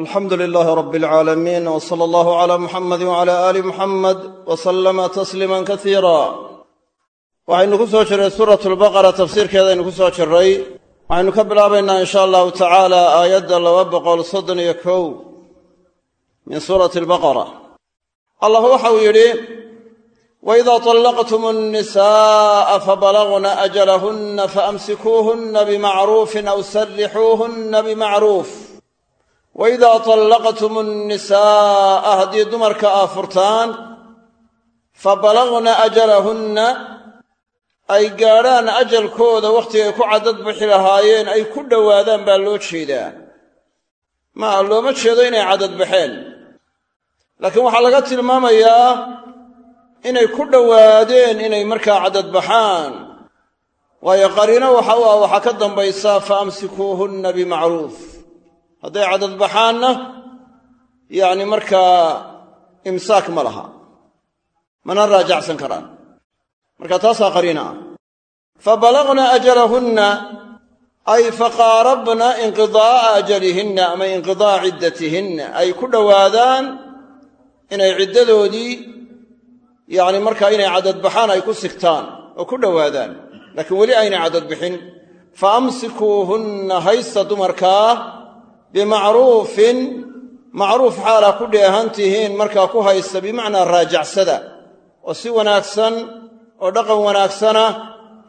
alxamdu lilaahi rabbi alcaalamiin w sala allahu calaa muxamadi wcala aali muxamed w sallama tasliiman kasiira waxaynu ku soo jirray suuratu lbaqara tafsiirkeedaynu ku soo jirray waxaynu ka bilaabaynaa in sha allahu tacaala aayadda laba boqol soddon iyo kow min suurati albaqara allah waxa uu yidhi waidaa طallaqtum الnisaءa fabalagna ajalahunna faamsikuuhunna bimacruufin aw sarixuuhunna bimacruuf waidaa tallaqtum nnisaa'a haddii dumarka aa furtaan fabalagna ajalahunna ay gaadhaan ajalkooda wakhtigay ku caddad bixi lahaayeen ay ku dhowaadaan baa loo jeedaa maa looma jeedo inay caddad baxeen laakiin waxaa laga tilmaamayaa inay ku dhowaadeen inay markaa caddad baxaan waayo qariino waxa u ah waxaa ka dambaysa fa bimacruuf hadday caddad baxaanna yacni markaa imsaak ma laha. Mana raajacsan karaan. Marka taasaa qariina ah. Fabalagna ajalahunna ay faqaarabna inqidaa'a ajalihinna ama inqidaa'a ciddatihinna. Ay ku dhowaadaan inay ciddadoodii yacni markaa inay caddadbaxaan ay ku sigtaan oo ku dhowaadaan. Laakiin weli aynay caddad bixin. Fa amsikuuhunna haysta dumarkaa bimacruufin macruuf xaalaa ku dheehan tihiin markaa ku haysta bimacnaa raajacsada oo si wanaagsan oo dhaqan wanaagsana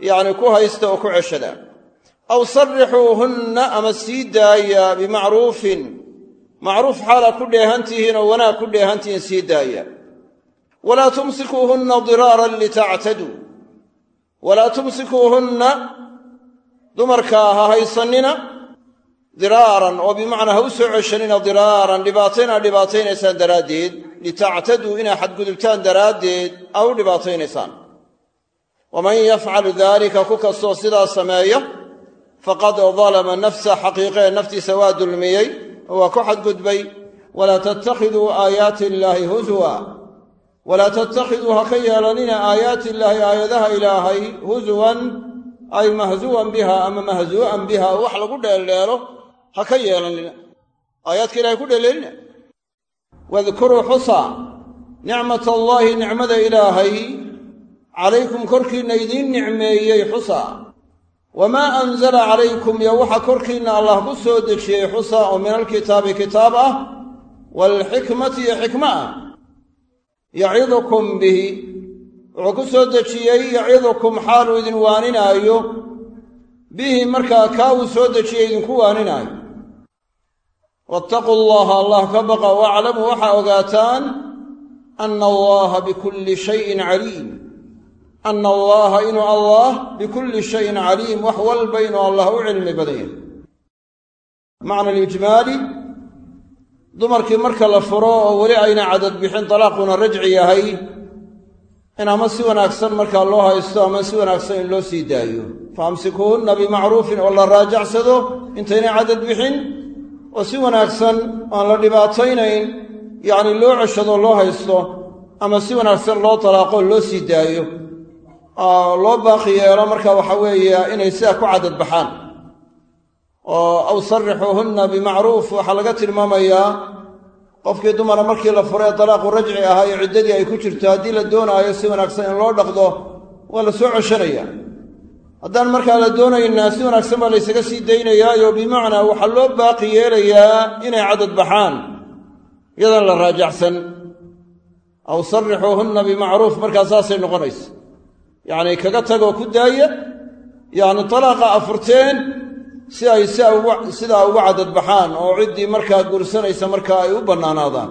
yacni ku haysta oo ku ceshada. Aw sarrixuuhunna ama sii daaya bimacruufin macruuf xaalaa ku dheehan tihiin oo wanaag ku dheehan tihiin sii daaya. Walaa tumsikuuhunna diraaran litactaduu walaa tumsikuuhunna dumarkaa ha haysannina diraaran oo bimacnaa ha u soo ceshanina diraaran dhibaatayn aa dhibaataynaysaan daraaddeed litactaduu inaa xadgudubtaan daraaddeed aa dhibaataynaysaan. Waman yafcal daalika ku kastoo sidaa sameeya faqad dalama nafsa xaqiiqee naftiisa waa dulmiyey waa ku xadgudbay. Walaa tattakhiduu aayaati illaahi huswa walaa tattakhiduu ha ka yeelanina aayaati illaahi aayadaha ilaahay huswan ay mahzuwan biha ama mahzuu'an biha wax lagu dheeldheelo ha ka yeelanina. Aayaadka ilahay ku dheeleelina wadkuruu xusa nicmat allaahi nicmada ilaahay calaykum korkiinna idiin nicmeeyey xusa. Wamaa anzala calaykum yo waxa korkiinna allah ku soo dejiyey xusa oo min alkitaabi kitaab ah waalxikmati iyo xikma ah. Yacidukum bihi. Wuxuu ku soo dejiyey yacidukum xaaluu idin waaninaayo. Bihi markaa kaa uu soo dejiyey idinku waaninaayo waataquu allaha allah ka baqa. waaclamuu waxaa ogaataan ana allaha bikulli shayin caliim ana allaha inuu allah bikulli shayin caliim wax walba inuu allah u cilmi badan yahay macna alijmaali dumarkii marka la furo oo weli ayna cadad bixin dalaaquna rajci yahay in ama si wanaagsan markaa loo haysto ama si wanaagsan in loo sii daayo. faamsikuuhunna bimacruufin oo la raajacsado intaynay cadad bixin oo si wanaagsan aan la dhibaataynayn yacni loo ceshado loo haysto ama si wanaagsan loo talaaqo loo sii daayo. Loo baaqi yeelo marka waxa weeye inay sidaa ku cadad baxaan. Oo aw sarrixuuhunna bimacruuf waxaa laga tilmaamayaa qofkii dumara markii la furee dalaaqu rajci ahaa iyo ciddadii ay ku jirto haddii la doonaayo si wanaagsan in loo dhaqdo waa la soo ceshanaya haddaan markaa la doonaynaa si wanaagsan baa laysaga sii daynayaayo bimacnaa waxaa loo baaqi yeelayaa inay cadad baxaan. Iyadan la raajacsan. Aw sarrixuuhunna bimacruuf markaa saasay noqonaysa. Yacni kaga tagoo ku daaya yacni talaaqa afurteen si ay sidaa uga cadad baxaan oo ciddii markaa guursanaysa markaa ay u bannaanaadaan.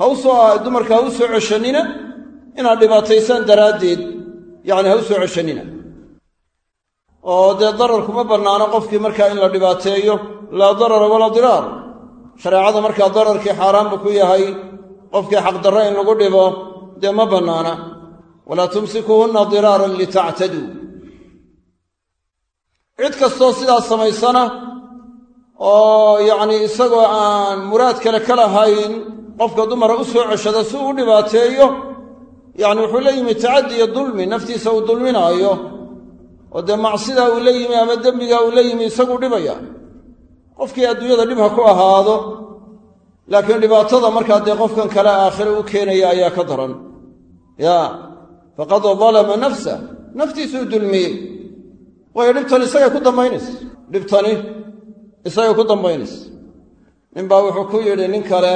Hawsoo dumarka ha u soo ceshannina inaad dhibaataysaan daraaddeed yacni ha u soo ceshannina oo dee darar kuma bannaano qofkii markaa in la dhibaateeyo laa darara walaa diraar. Shareecada markaa dararkii xaaraanbu ku yahay qofkii xaqdarro in lagu dhibo dee ma bannaana. Walaa tumsikuuhunna diraaran litactaduu cid kastoo sidaas samaysana oo yacnii isagoo aan muraad kale ka lahayn qofka dumara u soo ceshada si uu dhibaateeyo yacni wuxuu la yimi tacaddi iyo dulmi naftiisa uu dulminaayo oo dee macsidaa uu la yimi ama dembigaa uu la yimi isaguu dhibaya. Qofkii adduunyada dhib ha ku ahaado laakiin dhibaatada markaa dee qofkan kale aakhire u keenaya ayaa ka daran. Ya faqad dalama nafsa naftiisuu dulmiyey. Waayo dhibtani isagay ku dambaynaysa dhibtani isagay ku dambaynaysa ninbaa wuxuu ku yidhi nin kale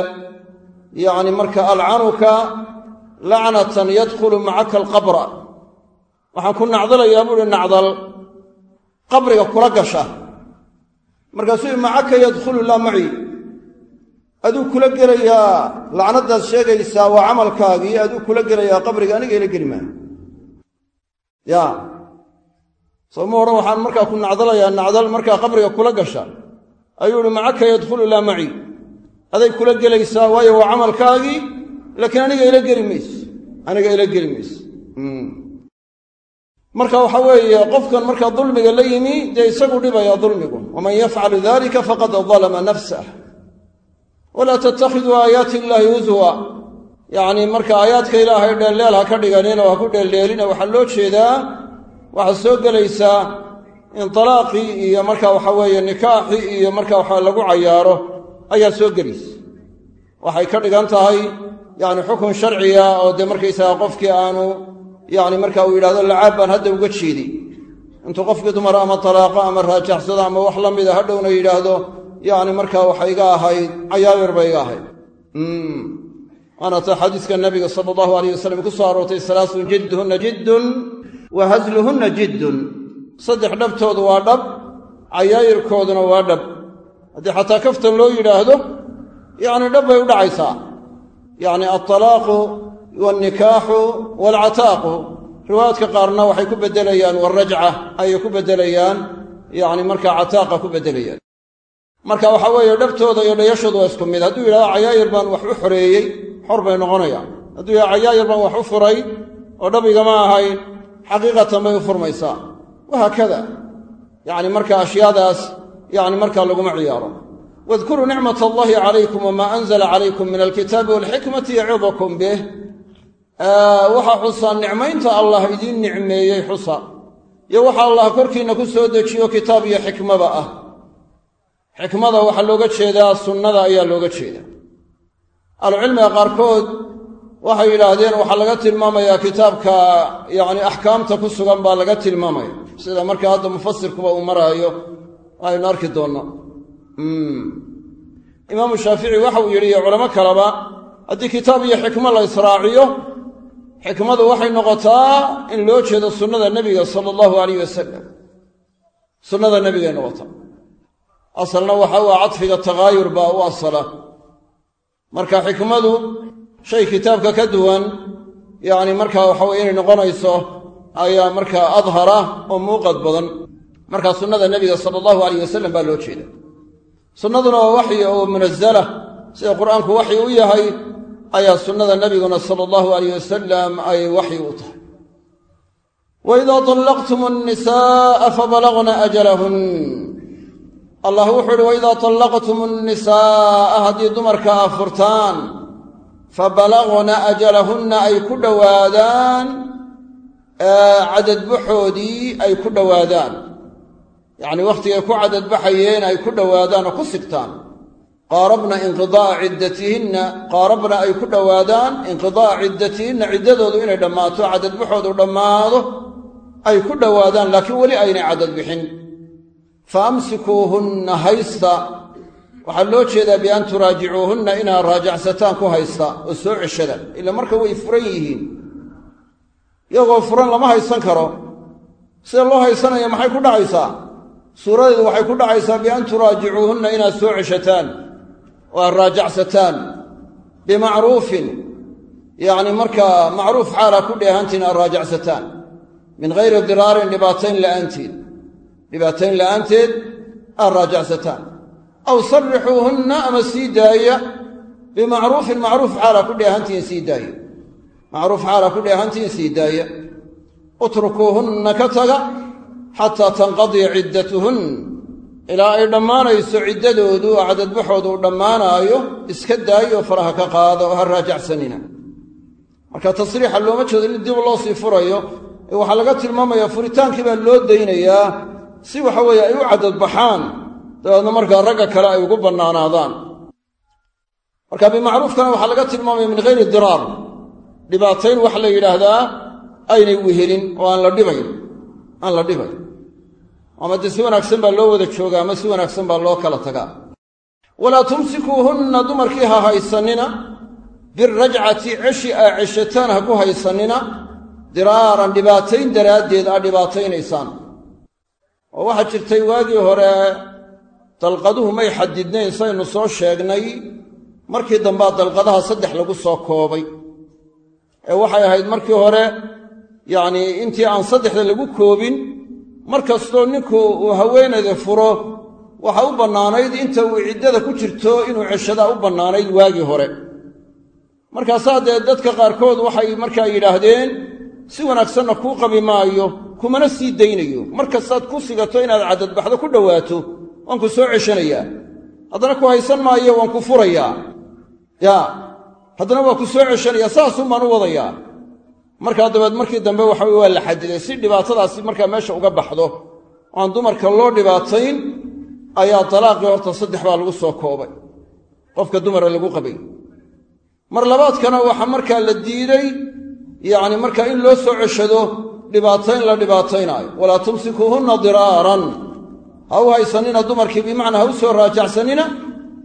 yacni marka alcanuka lacnatan yadkhulu macaka alqabra waxaan ku nacdalayaa buuhi nacdal. Qabriga kula gasha. Markaasuu macaka yadkhulu laa maci? Aduu kula gelayaa? Lacnadaad sheegaysaa waa camalkaagii aduu kula gelayaa qabriga aniga ila geli maayo ya. Soo ma odhan waxaan markaa ku nacdalayaa nacdal markaa qabriga kula gasha. Ayuu ihi macaka yadkhulu laa maci? Aday kula gelaysaa waayo waa camalkaagii laakiin aniga ila geli mayso aniga ila geli mayso marka waxa weeye qofkan markaa dulmiga la yimi dee isagu dhibaya dulmigu. Waman yafcalu dalika faqad dalama nafsah walaa tattakhiduu aayaati illaahi huswa yacni marka aayaadka ilaahay dheelleel ha ka dhiganina oo ha ku dheeldheelina waxaa loo jeedaa waxaa soo gelaysaa in talaaqii iyo marka waxa weeye nikaaxii iyo marka waxa lagu cayaaro ayaa soo gelaysa. Waxay ka dhigan tahay yacni xukun sharciga oo dee markaysaga qofkii aanu yacni marka uu yidhahdo lacaab baan hadda uga jeedi. Intuu qofkii dumar ama talaaqo ama raajaxsado ama wax la mida hadhowna yidhaahdo yacni markaa waxa iga ahayd cayaayir ba iga ahayd waana ta xadiiska nabiga sala allahu alayh wasalam ku soo aroortay salaasun jidduhunna jiddun wa hasluhunna jiddun. Saddex dhabtoodu waa dhab cayaayirkooduna waa dhab. Haddii xataa kaftan loo yidhaahdo yacni dhab bay u dhacaysaa. Yacni altalaaqu waalnikaaxu waalcataaqu riwaayaadka qaarna waxay ku beddelayaan waalrajca ayay ku beddelayaan yacni markaa cataaqa ku beddelayaan marka waxa weeye dhabtooda iyo dhayashoodu waa isku mid hadduu yidhahdo cayaayir baan wax u xoreeyey xor bay noqonayaan hadduu yidhahdo cayaayir baan wax u furay oo dhabigama ahayn xaqiiqatan bay u furmaysaa wahaakada yacni marka ashyaadaas yacni markaa laguma ciyaaro wadkuruu nicmat allahi calaykum wamaa anzala calaykum min alkitaabi walxikmati yacidukum bih waxaa xusaa nicmaynta allah idiin nicmeeyey xusa. Iyo waxa allah korkiinna ku soo dejiyo kitaab iyo xikmaba ah. Xikmada waxaa looga jeedaa sunnada ayaa looga jeedaa. Ahlucilmiga qaarkood waxay yidhaahdeen waxaa laga tilmaamayaa kitaabka yacni axkaamta ku sugan baa laga tilmaamaya. Sida markaa hadda mufasirkuba uu maraayo aynu arki doonno. Imaamu shaafici waxa uu yidhi iyo culamo kaleba haddii kitaab iyo xikmo la israaciyo xikmadu waxay noqotaa in loo jeedo sunnada nebiga sala allahu alayh wasalam sunnada nebigay noqotaa. Asalna waxa u ah cadfiga takaayur baa u asala. Marka xikmadu shay kitaabka ka duwan yacni markaa waxa weye inay noqonayso ayaa markaa adhara oo muuqad badan. Markaa sunnada nebiga sala allahu alayh wasalam baa loo jeeda. Sunnaduna waa waxyi oo munazala sida qur'aanku waxyi u yahay ayaa sunnada nabiguna sala allahu alayh wasalam ay waxyi u tahay. Waidaa tallaqtum annisaaa fabalagna ajalahun. Allah wuxuu uhi waidaa tallaqtum annisaa'a haddii dumarka aa furtaan fabalagna ajalahunna ay ku dhowaadaan cadadbaxoodii ay ku dhowaadaan yacnii wakhtigay ku cadadbaxayeen ay ku dhowaadaan oo ku sigtaan qaarabna inqidaa'a ciddatihinna qaarabna ay ku dhowaadaan inqidaa'a ciddatihinna ciddadoodu inay dhammaato cadadbaxoodu dhammaado ay ku dhowaadaan laakiin weli aynay cadadbixin. Fa amsikuuhunna haysta. Waxaa loo jeedaa bian turaajicuuhunna inaad raajacsataan ku haysta oo soo ceshada ila marka way furan yihiin. Iyagoo furan lama haysan karo. Sida loo haysanaya maxay ku dhacaysaa? Suuradeedu waxay ku dhacaysaa bian turaajicuuhunna inaad soo ceshataan aad raajacsataan bimacruufin. Yacni markaa macruuf xaalaa ku dheehantiin aad raajacsataan. Min hayri diraarin dhibaatayn la'aanteed. Dhibaatayn la'aanteed aad raajacsataan. Aw sarrixuuhunna ama sii daaya bimacruufin macruuf xaalaa ku dheehantihin sii daaya. Macruuf xaalaa ku dheehantihin sii daaya. Utrukuuhunna ka taga xataa tanqadiya ciddatuhun ilaa ay dhammaanayso ciddadoodu oo cadadbaxoodu uu dhammaanaayo iska daayo faraha ka qaada oo ha raajacsanina. Marka tasriixa looma jeedo in dib loo sii furayo ee waxaa laga tilmaamayaa furitaankii baa loo daynayaa si waxa weeye ay u cadadbaxaan. Dabeedna markaa ragga kale ay ugu bannaanaadaan. Marka bimacruufkana waxaa laga tilmaamaya min hayri diraar. Dhibaatayn waxa la yidhaahdaa aynay wehelin oo aan la dhibayn. Aan la dhibayn ama si wanaagsan baa loo wada joogaa ama si wanaagsan baa loo kala tagaa. Walaa tumsikuuhunna dumarkii ha haysannina birajcati ceshi aa ceshataan ha ku haysannina diraaran dhibaatayn daraaddeed aa dhibaataynaysaan. Oo waxaa jirtay waagii hore dalqaduhu may xadidnayn saynu soo sheegnay markii dambaa dalqadaha saddex lagu soo koobay. Ee waxay ahayd markii hore yacnii intii aan saddexda lagu koobin mar kastoo ninku uu haweenayda furo waxa u bannaanayd inta uu ciddada ku jirto inuu ceshadaa u bannaanayd waagii hore. Markaasaa dee dadka qaarkood waxay markaa yidhaahdeen si wanaagsanna kuu qabi maayo kumana sii daynayo. Mar kastaad ku sigato inaad caddadbaxdo ku dhowaato waan ku soo ceshanayaa. Haddana ku haysan maayo waan ku furayaa. Yaa haddana waa ku soo ceshanayaa saasuun baan u wadayaa markaa dabeed markii dambe waxa weye waa la xadiday si dhibaatadaasi markaa meesha uga baxdo aan dumarka loo dhibaatayn ayaa dalaaqii horta saddex baa lagu soo koobay. Qofka dumara lagu qabay. Mar labaadkana waxaa markaa la diiday yacni markaa in loo soo ceshado dhibaatayn la dhibaataynaayo walaa tumsikuuhunna diraaran. Ha u haysanina dumarkii bimacnaa ha u soo raajacsanina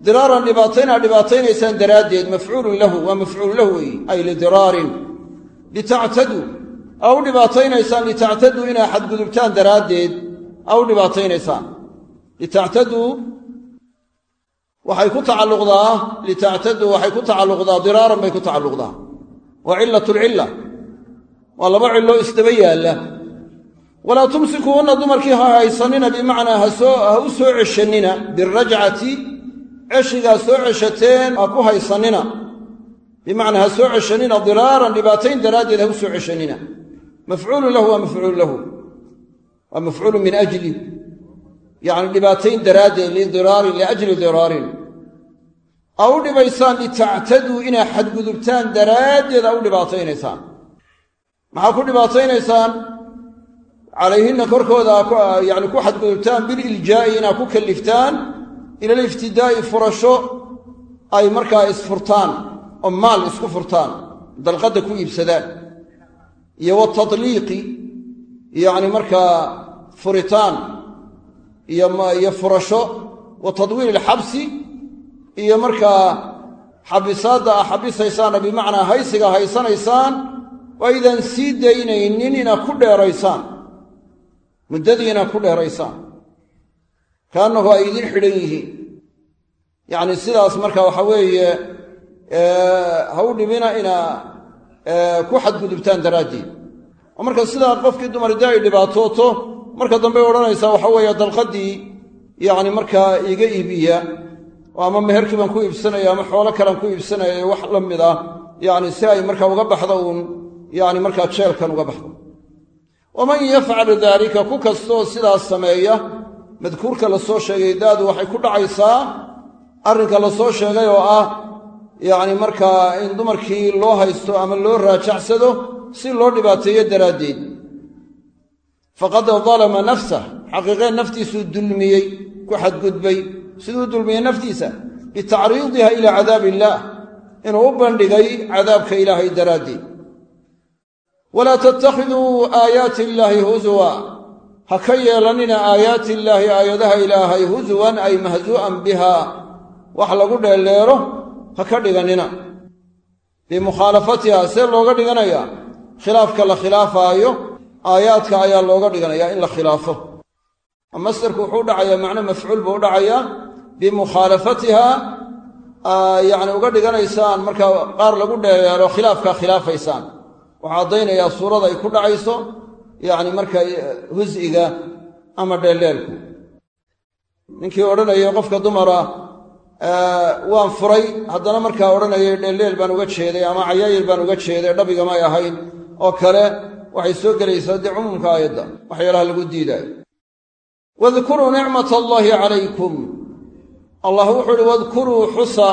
diraaran dhibaatayn aa dhibaataynaysaan daraaddeed mafcuulun lahu waa mafcuul lahu ay lidiraarin litactaduu aa u dhibaataynaysaan litactaduu inaa xadgudubtaan daraaddeed aa u dhibaataynaysaan litactaduu waxay ku tacalluqdaa litactaduu waxay ku tacalluqdaa diraaran bay ku tacalluqdaa waa cilat lcilla waa laba cilloo isdaba yaalla walaa tumsikuuhunna dumarkii ha haysanina bimacnaa ha u soo ceshannina birajcati ceshigaa soo ceshateen ha ku haysannina bimacnaa ha soo ceshannina diraaran dhibaatayn daraaddeed ha u soo ceshannina mafcuulun lahu waa mafcuulu lahu. Waa mafcuulu min ajli. Yacni dhibaatayn daraaddeed lidiraarin liajli diraarin. Aa u dhibaysaan litactaduu inaa xadgudubtaan daraaddeed aa u dhibaataynaysaan. Maxaa ku dhibaataynaysaan? Calayhinna korkooda yani ku xadgudubtaan bililjaa'i inaa ku kalliftaan ila liftidaa'i furasho ay markaa isfurtaan oo maal isku furtaan dalqadda ku iibsadaan iyo watadliiqi yacni markaa furitaan iyo furasho wa tadwiil ilxabsi iyo markaa xabisaadda a xabisaysaana bimacnaa haysiga haysanaysaan oo aydaan sii daynaynin inaad ku dheeraysaan muddadii inaad ku dheeraysaan. Kaannahu ay idin xidhan yihiin. Yacni sidaas marka waxa weeye ha u dhibina inaa ku xadgudubtaan daraaddeed. Marka sidaa qofkii dumarda ay dhibaatooto marka dambey odhanaysaa waxa weeye dalqaddii yacni markaa iga iibiya ama meherkii baan ku iibsanaya ama xoolo kalean ku iibsanaya wax la mid ah yacni si ay markaa uga baxdo uun yacni markaa jeelkan uga baxdo. Waman yafcal daalika ku kastoo sidaas sameeya madkuurka la soo sheegay daadu waxay ku dhacaysaa arrinka la soo sheegay oo ah yacni markaa in dumarkii loo haysto ama loo raajacsado si loo dhibaateeyo daraaddeed. Faqad dalama nafsah xaqiiqee naftiisuu dulmiyey ku xadgudbay. Siduu dulmiyey naftiisa bitacriidiha ilaa cadaabi illaah inuu u bandhigay cadaabka ilaahay daraaddeed. Walaa tattakhiduu aayaati illaahi husuwa ha ka yeelannina aayaati illaahi aayadaha ilaahay husuwan ay mahsuu'an biha wax lagu dheelleero ha ka dhigannina bimukhaalafatiha see looga dhiganayaa khilaafka la khilaafaayo aayaadka ayaa looga dhiganayaa in la khilaafo. Masdarku wuxuu u dhacayaa macno mafcuul buu u dhacayaa. Bimukhaalafatiha yacni uga dhiganaysaan markaa qaar lagu dheeleelo khilaafkaa khilaafaysaan. Waxaa caddaynayaa suurada ay ku dhacayso yacni markaa hus'iga ama dheelleelku ninkii odhanayay qofka dumara waan furay. Haddana markaa odhanayay dheelleel baan uga jeeday ama cayaayir baan uga jeeday dhabigamay ahayn. Oo kale waxay soo gelaysaa dee cumuumka aayadda. Waxyaalaha lagu diidaayo. Wadkuruu nicmat allaahi calaykum. Allah wuxuu uhi wadkuruu xusa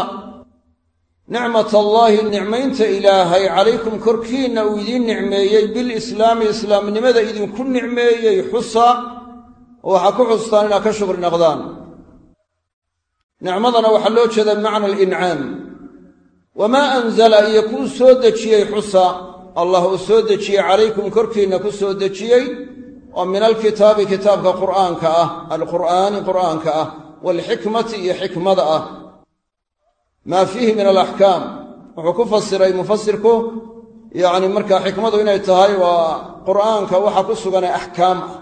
nicmat allaahi nicmaynta ilaahay calaykum korkiinna uu idiin nicmeeyey bilislaami islaamnimada idinku nicmeeyey xusa. Oo waxaa ku xustaan inaad ka shukri naqdaan nicmadana waxaa loo jeedaa bimacna alincaam wamaa anzala iyo kuu soo dejiyey xusa. Allah uu soo dejiyey calaykum korkiinna ku soo dejiyey oo min alkitaabi kitaabka qur'aanka ah alqur'aani qur'aanka ah waalxikmati iyo xikmada ah. Maa fiihi min alaxkaam wuxuu ku fasiray mufasirku yacni markaa xikmadu inay tahay waa qur'aanka waxa ku suganee axkaam ah.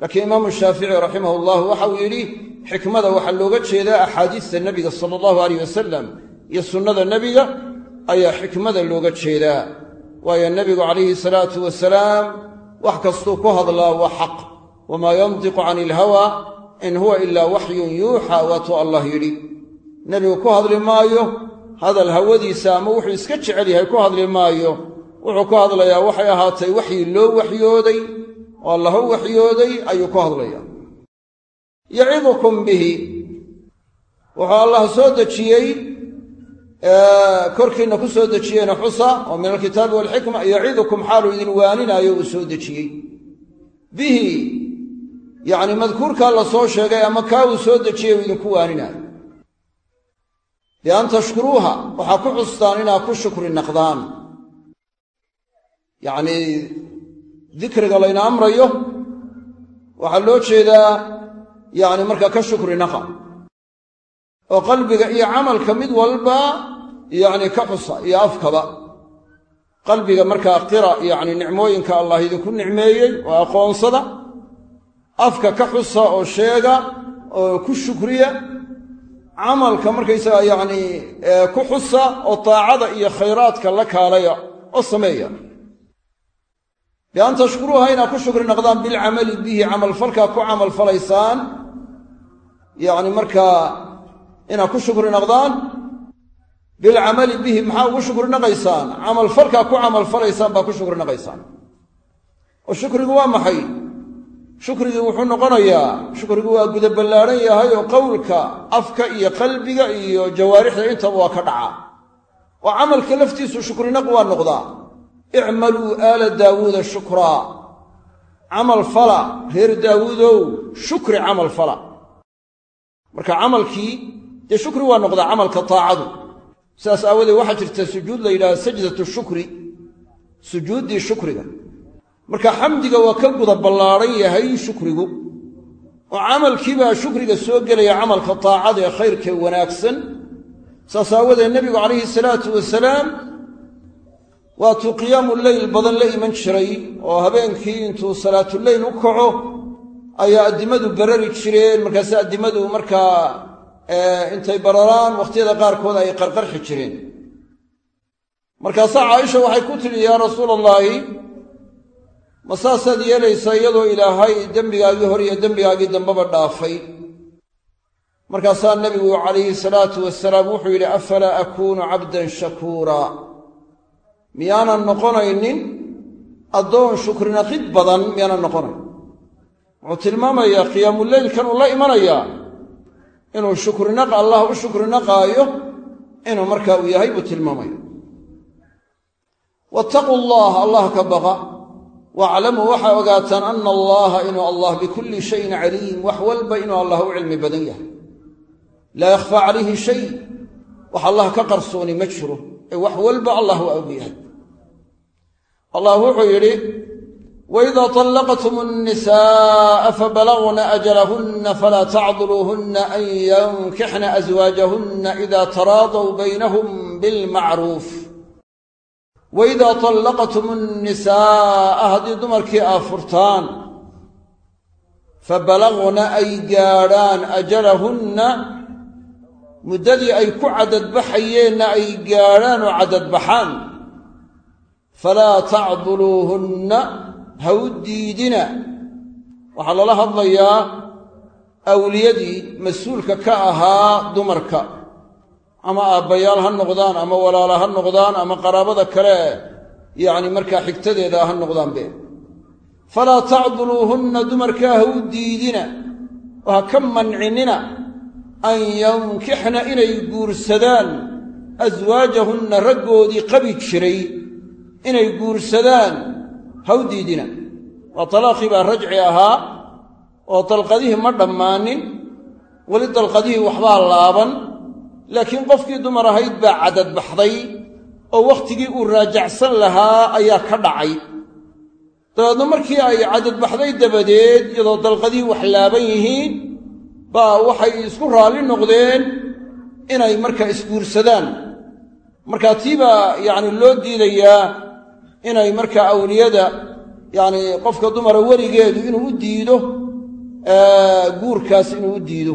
Laakiin imaamu shaafici raximah llahu waxa uu yidhi xikmada waxaa looga jeedaa axaadiista nebiga sala allahu aleyh wasalam iyo sunnada nebiga ayaa xikmada looga jeedaa. Waayo nebigu calayhi salaatu wasalaam wax kastuu ku hadlaa waa xaq. Wamaa yantiqu cani ilhawaa in huwa ilaa waxyun yuuxa waatuu allah yidhi. Nebigu ku hadli maayo hadal hawadiisa ama wuxuu iska jecel yahay ku hadli maayo wuxuu ku hadlayaa waxay ahaatay waxyi loo waxyooday oo allah u waxyooday ayuu ku hadlayaa yacidukum bihi. Wuxuu allah soo dejiyey korkiinna ku soo dejiyeyna xusa oo min alkitaabi walxikma yacidukum xaaluu idin waaninaayo uu soo dejiyey. Bihi yacni madkuurkaa la soo sheegay ama kaa uu soo dejiyey uu idinku waaninaayo. Bian tashkuruuha waxaa ku xustaan inaa ku shukri naqdaan. Yacnii dikriga layna amrayo waxaa loo jeedaa yacni markaa ka shukri naqa. Oo qalbiga iyo camalka mid walba yacni ka xusa iyo afkaba. Qalbiga markaa qira yacni nicmooyinka allah idinku nicmeeyey oo aqoonsada afka ka xusa oo sheega oo ku shukriya camalka markaysaga yacni ku xusa oo taacada iyo khayraadka la kaalaya oo sameeya. Bian tashkuruuha inaad ku shukri naqdaan bilcamali bihi camalfalkaa ku camalfalaysaan yacni markaa inaad ku shukri naqdaan bilcamali bihi maxaa ugu shukri naqaysaan? Camalfalkaa ku camalfalaysaan baa ku shukri naqaysaan. Oo shukrigu waa maxay? Shukrigii wuxuu noqonayaa shukrigu waa guda ballaadhan yahay oo qowlka afka iyo qalbiga iyo jawaarixda intaba waa ka dhaca. Oo camalka laftiisu shukrinaq waa noqdaa. Icmaluu aala daawuuda shukraa. Camal fala reer daawuudow shukri camal marka camalkii dee shukri waa noqdaa camalka taacadu. Sidaas aawadeed waxaa jirta sujuud la yidhahda sajdatu shukri sujuuddii shukriga. Marka xamdiga waa ka guda ballaadhan yahay shukrigu oo camalkiibaa shukriga soo gelaya camalka taacada ee khayrkee wanaagsan. Saas aawadeed nebigu calayhi salaatu wasalaam waatuu qiyaamu leyl badan la iman jiray oo habeenkii intuu salaatuleyl u kaco ayaa addimadu barari jireen markaase addimadu markaa intay bararaan wakhtiyada qaarkood ay qarqarxi jireen. Markaasaa caaisha waxay ku tidhi yaa rasuula allaahi ma saasaad yeelaysaa iyadoo ilaahay dembigaagii hor iyo dembigaagii dambeba dhaafay? Markaasaa nebigu calayhi salaatu wasalaam wuxuu yidhi afalaa akuunu cabdan shakuura? Miyaanan noqonaynin? Addoon shukrinaqid badan miyaanan noqonayn wuxuu tilmaamayaa qiyaamuleylkan uu la imanayaa inuu shukrinaq allah u shukrinaqaayo inuu markaa uu yahay buu tilmaamaya. Wattaquu allah allah ka baqa. Waaclamuu waxaa ogaataan ana allaha inuu allah bikulli shayin caliim wax walba inuu allah u cilmi badan yahay. Laa yakhfaa calayhi shay. Wax allah ka qarsooni ma jiro. Ee wax walba allah waa og yahay. Allah wuxuu yidhi waidaa طallaqtum الnisaءa fabalagna ajalahuna falaa tacduluuhuna an yankixna aswaajahuna ida taraadaw baynahum bilmacruuf waidaa طallaqtum الnisaa'a haddii dumarkii aa furtaan fabalagna ay gaadhaan ajalahunna muddadii ay ku caddadbaxayeenna ay gaadhaan oo caddadbaxaan falaa tacduluuhunna ha u diidina. Waxaa lala hadlayaa awliyadii mas'uulka ka ahaa dumarka. Ama aabbayaal ha noqdaan ama walaala ha noqdaan ama qaraabada kale yacni markaa xigtadeeda ha noqdaanbe falaa tacduluuhunna dumarkaa ha u diidina. Oo ha ka mancinina an yankixna inay guursadaan. Aswaajahunna raggoodii qabi jiray inay guursadaan ha u diidina. Waa talaaqii baa rajci ahaa oo dalqadihii ma dhammaanin weli dalqadihii waxbaa laaban laakiin qofkii dumar ahayd baa cadadbaxday oo wakhtigii uu raajacsan lahaa ayaa ka dhacay. Dabeedna markii ay cadadbaxday dabadeed iyadoo dalqadihii wax laaban yihiin baa waxay isku raalli noqdeen inay markaa isguursadaan. Markaa tii baa yacni loo diidayaa inay markaa awliyada yacni qofka dumara weligeedu inuu u diido guurkaas inuu u diido.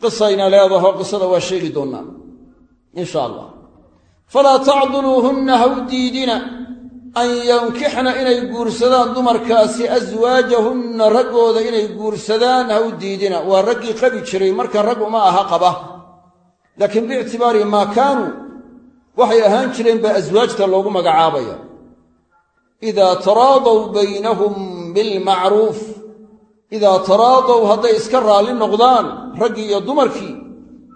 Qisayna leedaho qisada waa sheegi doonnaa insha allah falaa tacduluuhunna ha u diidina an yankixna inay guursadaan dumarkaasi aswaajahunna raggooda inay guursadaan ha u diidina. Waa raggii qabi jiray marka rag uma aha qaba. Laakiin biictibaari maa kaanuu waxay ahaan jireen baa aswaajta loogu magacaabaya. Idaa taraadaw baynahum bilmacruuf idaa taraadaw hadday iska raalli noqdaan raggii iyo dumarkii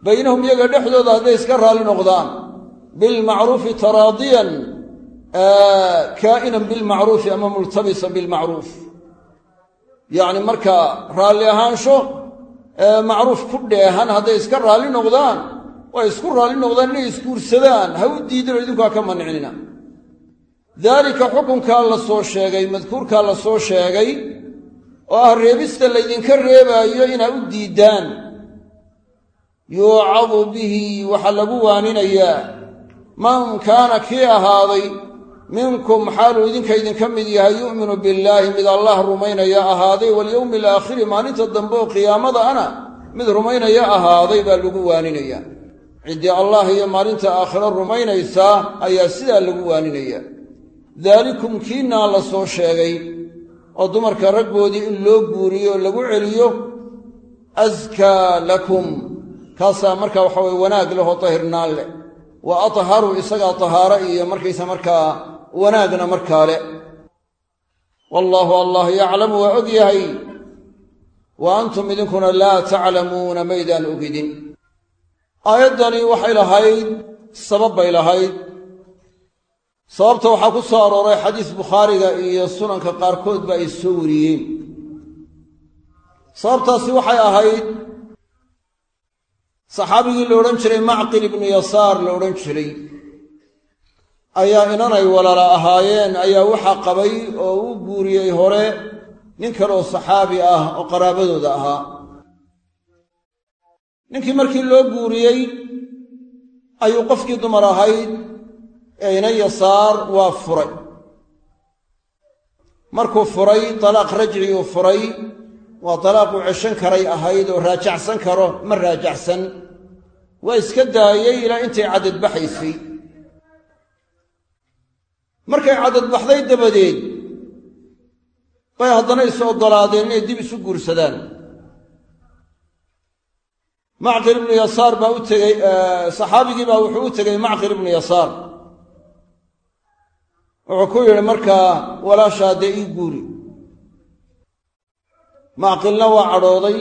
baynahum iyaga dhexdooda hadday iska raalli noqdaan. Bilmacruufi taraadiyan kaa'inan bilmacruufi ama multabisan bilmacruuf. Yacni markaa raalli ahaansho macruuf ku dheehan hadday iska raalli noqdaan way isku raalli noqdaan inay isguursadaan. Ha u diidino idinkuha ka mancinina. Daalika xukunkaa la soo sheegay madkuurkaa la soo sheegay oo ah reebista laydinka reebaayo inaa u diiddaan yuucadu bihi waxaa lagu waaninayaa. Man kaana kii ahaaday minkum xaaluu idinka idinka mid yahay yu'minu billaahi mid allah rumaynaya ahaaday walyowmi alaakhiri maalinta dambe oo qiyaamada ana mid rumaynaya ahaaday baa lagu waaninaya ciddii allah iyo maalinta aakhiro rumaynaysaa ayaa sidaa lagu waaninaya. Daalikum kiinaa la soo sheegay oo dumarka raggoodii in loo guuriyo oo lagu celiyo askaa lakum. Kaasaa markaa waxa weye wanaag leh oo tahirnaan leh. Wa atharu isagaa tahaaro iyo markaysa markaa wanaagna markaa leh. Wallaahu allah yaclamu waa og yahay. Wa antum idinkuna laa taclamuuna maydaan ogidin aayaddani waxay lahayd sabab bay lahayd. Sababta waxaa ku soo arooray xadiis bukhaariga iyo sunanka qaarkood ba ay soo wariyeen. Sababtaasi waxay ahayd saxaabigii la odhan jiray macqil ibnu yasaar la odhan jiray ayaa inanay walaala ahaayeen ayaa waxaa qabay oo u guuriyey hore nin kaleoo saxaabi ah oo qaraabadooda ahaa ninkii markii loo guuriyey ayuu qofkii dumar ahayd ee ina yasaar waa furay. Markuu furay talaaq rajci uu furay waa talaaquu ceshan karay ahayd oo raajacsan karo ma raajacsan. Waa iska daayey ilaa intay cadadbaxaysay markay cadadbaxday dabadeed bay haddana is oggolaadeen inay dib isu guursadaan macqil ibnu yasaar baa u tegey saxaabigii baa wuxuu u tegey macqil ibnu yasaar wuxuu ku yidhi markaa walaashaa dee ii guuri. Macqilna waa cadhooday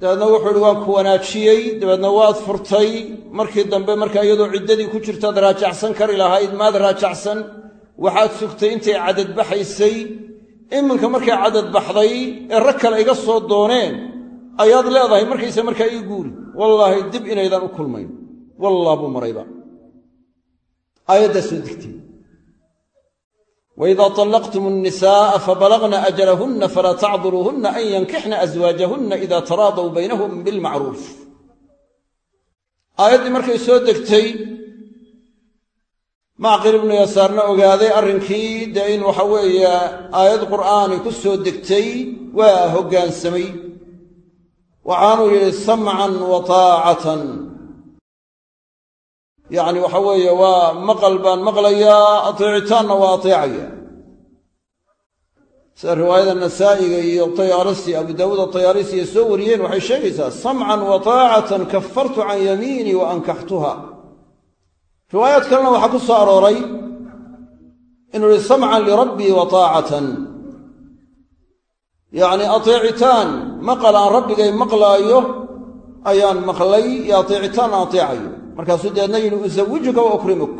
dabeedna wuxuu yidhi waan ku wanaajiyey dabeedna waad furtay. Markii dambe markaa iyadoo ciddadii ku jirtaad raajacsan kari lahayd maad raajacsan. Waxaad sugtay intay cadadbaxaysay iminka markay cadadbaxday ee rag kale iga soo dooneen ayaad leedahay markayse markaa ii guuri wallaahi dib inaydaan u kulmayn wallah buu marayba aayaddaa soo degtay waidaa طallaqtum الnisaءa fabalagna ajalahunna falaa tacduluuhunna an yankixna aswaajahunna ida taraadaw baynahum bilmacruuf aayaddii markay soo degtay macqil ibnu yasaarna ogaaday arrinkii dee in waxa weeye aayad qur'aani ku soo degtay waa hoggaansamay waxaanuu yidhi samcan wa taacatan. Yacni waxa weeye waa maqal baan maqlayaa ateecitaanna waa ateecaya. Sida riwaayada nasaa'iga iyo tayaarisi abu daawuud atayaarisi ay soo wariyeen waxay sheegaysaa samcan wa taacatan kafartu can yamiinii wa ankaxtuha. Riwaayaad kalena waxaa ku soo arooray inuu yihi samcan lirabbii wa taacatan yacni ateecitaan maqal aan rabbigay maqlaayo ayaan maqlay iyo ateecitaan aan ateecayo. Markaasuu deedna yidhi usawijuka wa ukrimuk.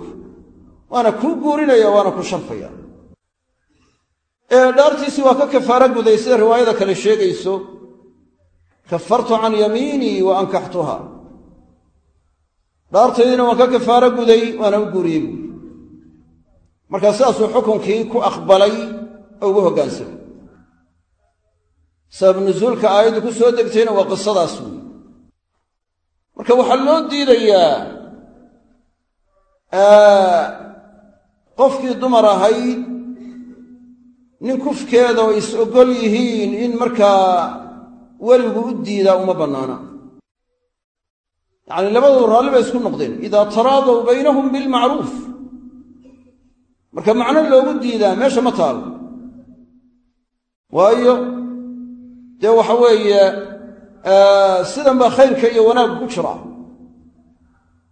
Waana kuu guurinaya waana ku sharfaya. Dhaartiisii waa ka kafaaro guday sida riwaayada kale sheegayso. Kafartu can yamiinii wa ankaxtuha. Dhaartaydiina waan ka kafaaro guday waana u guuriyey buui markaa sidaasuu xukunkii ku aqbalay oo ugu hoggaansamay sabab nusuulka aayaddu ku soo degtayna waa qisadaas weyi marka waxaa loo diidayaa qofkii dumar ahayd nin kufkeeda oo is oggol yihiin in markaa weligu u diidaa uma bannaana. Yacni labadoodu raalli bay isku noqdeen. Idaa taraadaw baynahum bilmacruuf marka macno loogu diidaa meesha ma taalo. Waayo dee waxa weeye sidan baa khayrka iyo wanaaggu ku jira.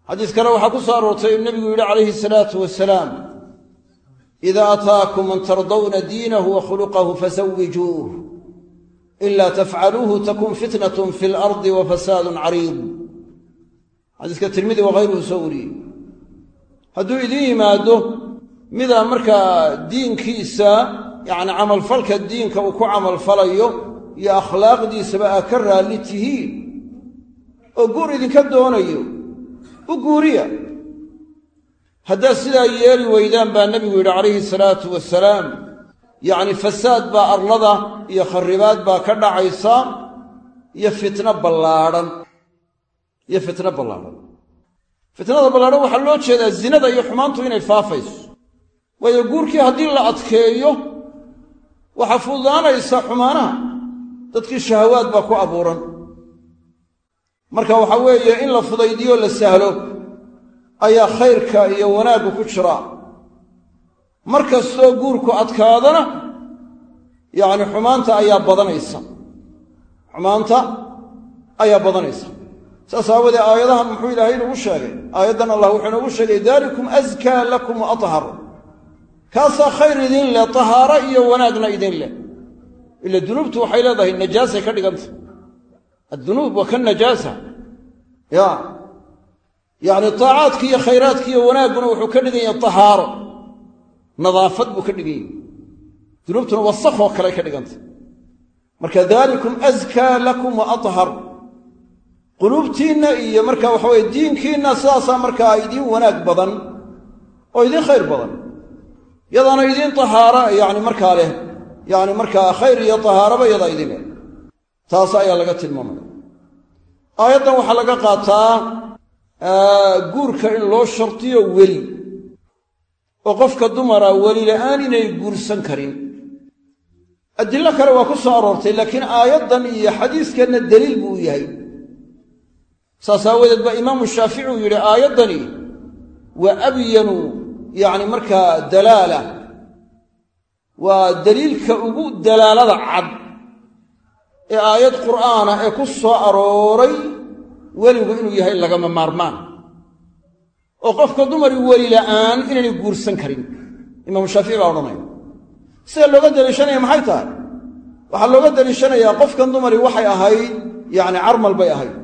Xadiis kale waxaa ku soo aroortay in nebigu yidhi calayhi salaatu wasalaam idaa ataakum man tardawna diinahu wa khuluqahu fasawijuuh ila tafcaluuhu takun fitnatun fi lardi wa fasaadun cariid xadiiska tirmidi wakayruhu soo wariyey. Hadduu idiin yimaado midaa markaa diinkiisa yacni camalfalka diinka uu ku camalfalayo iyo akhlaaqdiisaba aa ka raalli tihiin. oo guur idinka doonayo. U guuriya. Haddaad sidaa yeeli weydaan baa nebigu yidhi calayhi salaatu wasalaam yacni fasaad baa arlada iyo kharribaad baa ka dhacaysa iyo fitno ballaadhan iyo fitno ballaadhan fitnada ballaadhan waxaa loo jeedaa zinada iyo xumaantu inay faafayso. Waayo guurkii haddii la adkeeyo waxaa fududaanaysa xumaanaha dadkii shahawaad baa ku abuuran. Marka waxaa weeye in la fudaydiyo la sahlo ayaa khayrka iyo wanaagga ku jira mar kastoo guurku adkaadana yacni xumaanta ayaa badanaysa. Xumaanta ayaa badanaysa. Saas aawadee aayadahan muxuu ilaahay inugu sheegay? Aayaddan allah wuxuu inoogu sheegay daalikum askaa lakum wa kaasaa khayr idin leh tahaaro iyo wanaagna idin leh ila dunuubtu waxay leedahay najaasay ka dhiganta addunuub waa ka najaasa. Ya. Yacni taacaadki iyo khayraadki iyo wanaagguna wuxuu ka dhigan yahay tahaaro. Nadaafad buu ka dhigan yahay. Dunuubtuna wasakoo kale ka dhiganta marka daalikum askaa lakum wa athar. Quluubtiinna iyo marka waxa weye diinkiinna sidaasaa markaa idiin wanaag badan oo idiin khayr badan. Yadaana idiin tahaara yani markaa leh yani markaa khayr iyo tahaaraba yadaa idin leh taas ayaa laga tilmaamaya aayaddan waxaa laga qaataa guurka in loo shartiyo weli. Oo qofka dumara weli la'aan inay guursan karin. Adillo kale waa ku soo aroortay laakiin aayaddan iyo xadiiskanna daliil buu u yahay. Saas aawadeed baa imaamu shaafici uu yidhi aayaddani waa abyanu yacni markaa dalaala waa daliilka ugu dalaalada cad ee aayad qur'aana ee ku soo arooray weligu inuu yahay lagama maarmaan. Oo qofka dumari weli la'aan inaynay guursan karin. Imaamu shaafici baa odhanaya. Sida looga daliishanaya maxay tahay? Waxaa looga daliishanayaa qofkan dumari waxay ahayd yacni carmal bay ahayd.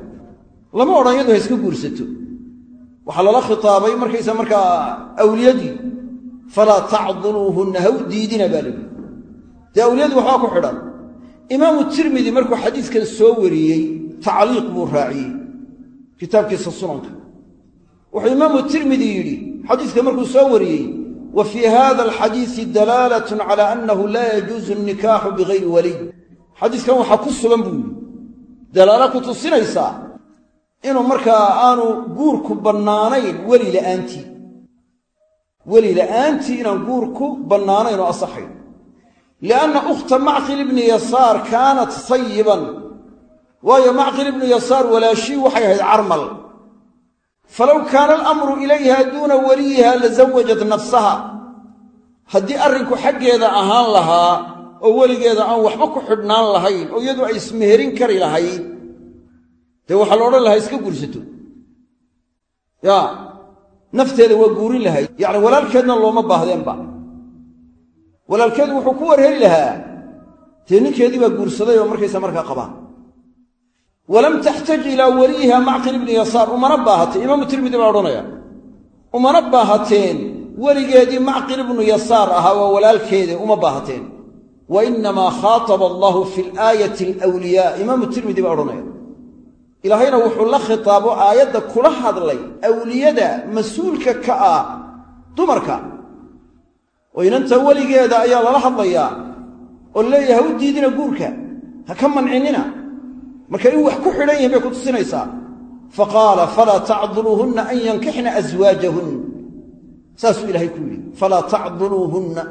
Lama odhan iyadu ha iska guursato. Waxaa lala khitaabay markaysa markaa awliyadii falaa tacduluuhunna ha u diidina baa layihi dee awliyadii waxbaa ku xidhan imaamu tirmidi markuu xadiiskan soo wariyey tacliiq buu raaciyey kitaabkiisa sunanka wuxuu imaamu tirmidi yidhi xadiiska markuu soo wariyey wa fii hada alxadiisi dalaalatun cala annahu laa yajuusu alnikaaxu bigayri waliy xadiiskan waxaa ku sugan buu yidhi dalaalo ku tusinaysaa inuu markaa aanu guurku bannaanayn weli la'aantii weli la'aantii inaan guurku bannaanayn oo asaxayn lianna ukhta macqil ibni yasaar kaanat sayiban waayo macqil ibnu yasaar walaashii waxay ahayd carmal falow kaana alamru ilayha duuna waliyiha lazawajat nafsaha haddii arrinku xaggeeda ahaan lahaa oo weligeeda aan waxba ku xidhnaan lahayn oo iyadu ay ismeherin kari lahayd dee waxaa la odhan lahaa iska guursato nafteeda waa guurin lahayd yacni walaalkeedna looma baahdeenba. Walaalkeedu wuxuu ku warheli lahaa dee ninkeedii baa guursaday oo markaysa markaa qabaa walam taxtaj ilaa waliyiha macqil ibni yasaar. Umana baahateen. Imaamu tirmidi baa odhanaya umana baahateen. Weligeedii macqil ibnu yasaar ahaa waa walaalkeede uma baahateen. Wa inamaa khaaطaba allahu fi laayati alwliyaa imaamu tirmidi baa odhanaya ilaahayna wuxuu la khitaabo aayadda kula hadlay awliyada mas'uulka ka ah dumarka. Oo inanta weligeeda ayaa lala hadlayaa oo leeyahay ha u diidina guurka ha ka mancinina. Marka in wax ku xidhan yihiin bay ku tusinaysaa. Faqaala falaa tacduluuhunna an yankixna aswaajahun saasuu ilaahay ku yidhi falaa tacduluuhunna.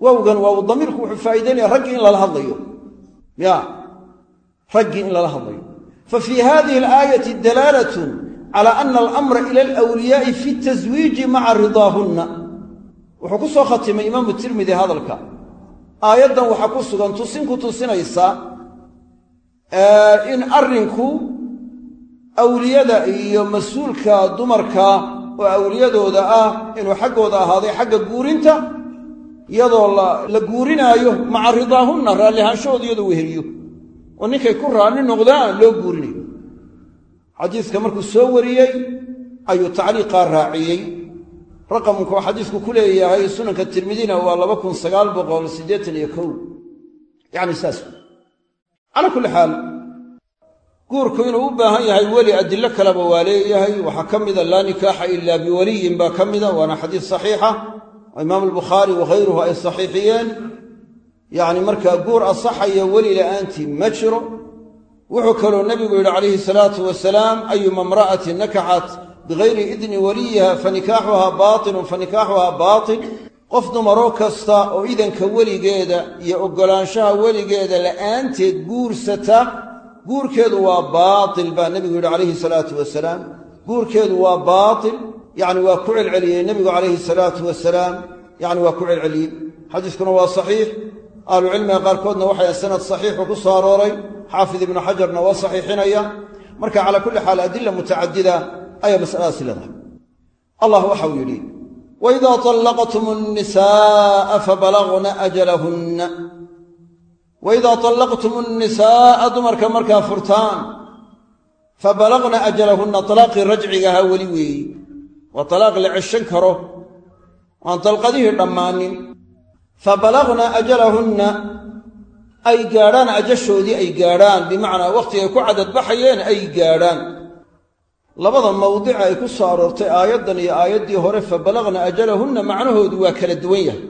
Waawgan waawu damiirku wuxuu faa'idaynaya raggii in lala hadlayo. Ya raggii in lala hadlayo fa fii hadihi alaayati dalaalatun cala ana alamra ila alwliyaa'i fi taswiiji maca ridaahunna wuxuu ku soo khatimay imaamu tirmidi hadalka. Aayaddan waxaa ku sugan tusin ku tusinaysa in arrinku awliyada iyo mas'uulka dumarka oo awliyadooda ah inuu xaggooda ahaaday xagga guurinta iyadoo la guurinaayo maca ridaahunna raallihaanshahooda iyadoo weheliyo oo ninkay ku raalli noqdaan loo guurinayo xadiiska markuu soo wariyey ayuu tacliiqaa raaciyey. Raqamku xadiisku ku leeyahay sunanka tirmidina waa laba kun sagaal boqol siddeetan iyo kow. Yacni saas calaa kulli xaal guurku inuu u baahan yahay weli adilo kaleba waa leeyahay. Waxaa ka mida laa nikaaxa ilaa biwaliyin baa ka mida waana xadiis saxiixa. Oo imaamu albukhaari wakhayruhu ay saxiixiyeen yacni markaa guur asaxaya weli la'aantii ma jiro. Wuxuu kaloo nebigu yidhi calayhi salaatu wasalaam ayuma imra'atin nakaxat bigayri idni waliyiha fanikaaxuhaa baatilun fanikaaxuhaa baatil qof dumaroo kasta oo idanka weligeeda iyo oggolaanshaha weligeeda la'aanteed guursata guurkeedu waa baatil baa nebigu yidhi calayhi salaatu wasalaam. Guurkeedu waa baatil yacni waa ku celceliyey nebigu calayhi salaatu wasalaam. Yacni waa ku celceliyey. Xadiiskuna waa saxiix ahlucilmiga qaarkoodna waxay sanad saxiixu ku soo arooray. Xaafid ibnu xajarna waa saxiixinaya. Marka calaa kulli xaal adila mutacadida ayaa masaladaasi leedahay. Allah waxau yidhi waidaa allaqtum nisaa fabalagna ajalahunna. Waidaa allaqtum nnisaaa dumarka markaa furtaan fa balagna ajalahunna alaaqii rajcigahaa weli weeye waa alaaq la ceshan karo waan dalqadihii dhammaanin fabalagna ajalahunna ay gaadhaan ajashoodii ay gaadhaan bimacnaa wakhtigay ku cadadbaxayeen ay gaadhaan labada mawdica ay ku soo aroortay aayaddan iyo aayaddii hore fabalagna ajalahunna macnahoodu waa kala duwan yahay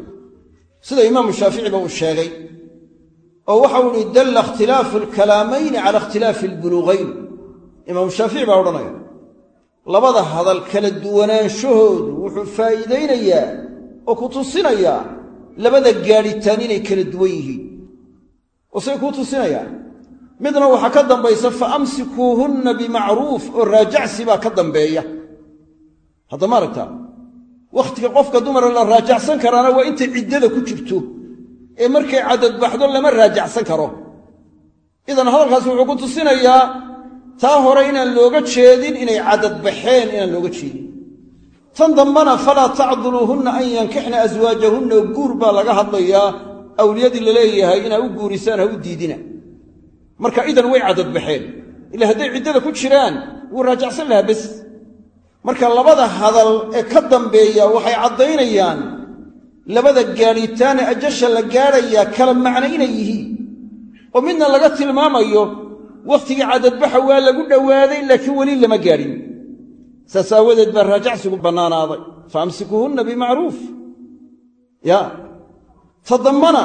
sida imaamu shaaficiba uu sheegay oo waxau ihi dalla ikhtilaafu alkalaamayni cala ikhtilaafi albuluugayn imaamu shaafici baa odhanaya labada hadal kala duwanaanshahoodu wuxuu faa'iidaynayaa oo ku labada gaadhitaan inay kala duwan yihiin. Oo say kuu tusinayaan midna waxaa ka dambaysa fa amsikuuhunna bimacruuf oo raajacsi baa ka dambeeya. Hadda ma aragtaa wakhtiga qofka dumara la raajacsan karaana waa intay ciddada ku jirto. Ee markay cadadbaxdo lama raajacsan karo. Idan hadalkaas wuxuu ku tusinayaa taa hore inaan looga jeedin inay cadadbaxeen inaan looga jeedin tan dambana falaa tacduluuhunna an yankixna aswaajahunna guur baa laga hadlayaa awliyadii la leeyahay inaa u guurisaan ha u diidina. Marka idan way cadadbaxeen. Ila hadday ciddada ku jiraan wuu raajacsan lahaa bes. Marka labada hadal ee ka dambeeya waxay caddaynayaan labada gaadhitaane ajasha la gaadhayaa kala macno inay yihiin. Oo midna laga tilmaamayo wakhtigii cadadbaxa waa lagu dhowaaday laakiin weli lama gaadhin saas aawadeed baa raajacsigu bannaanaaday. Fa amsikuuhunna bimacruuf ya. Ta dambana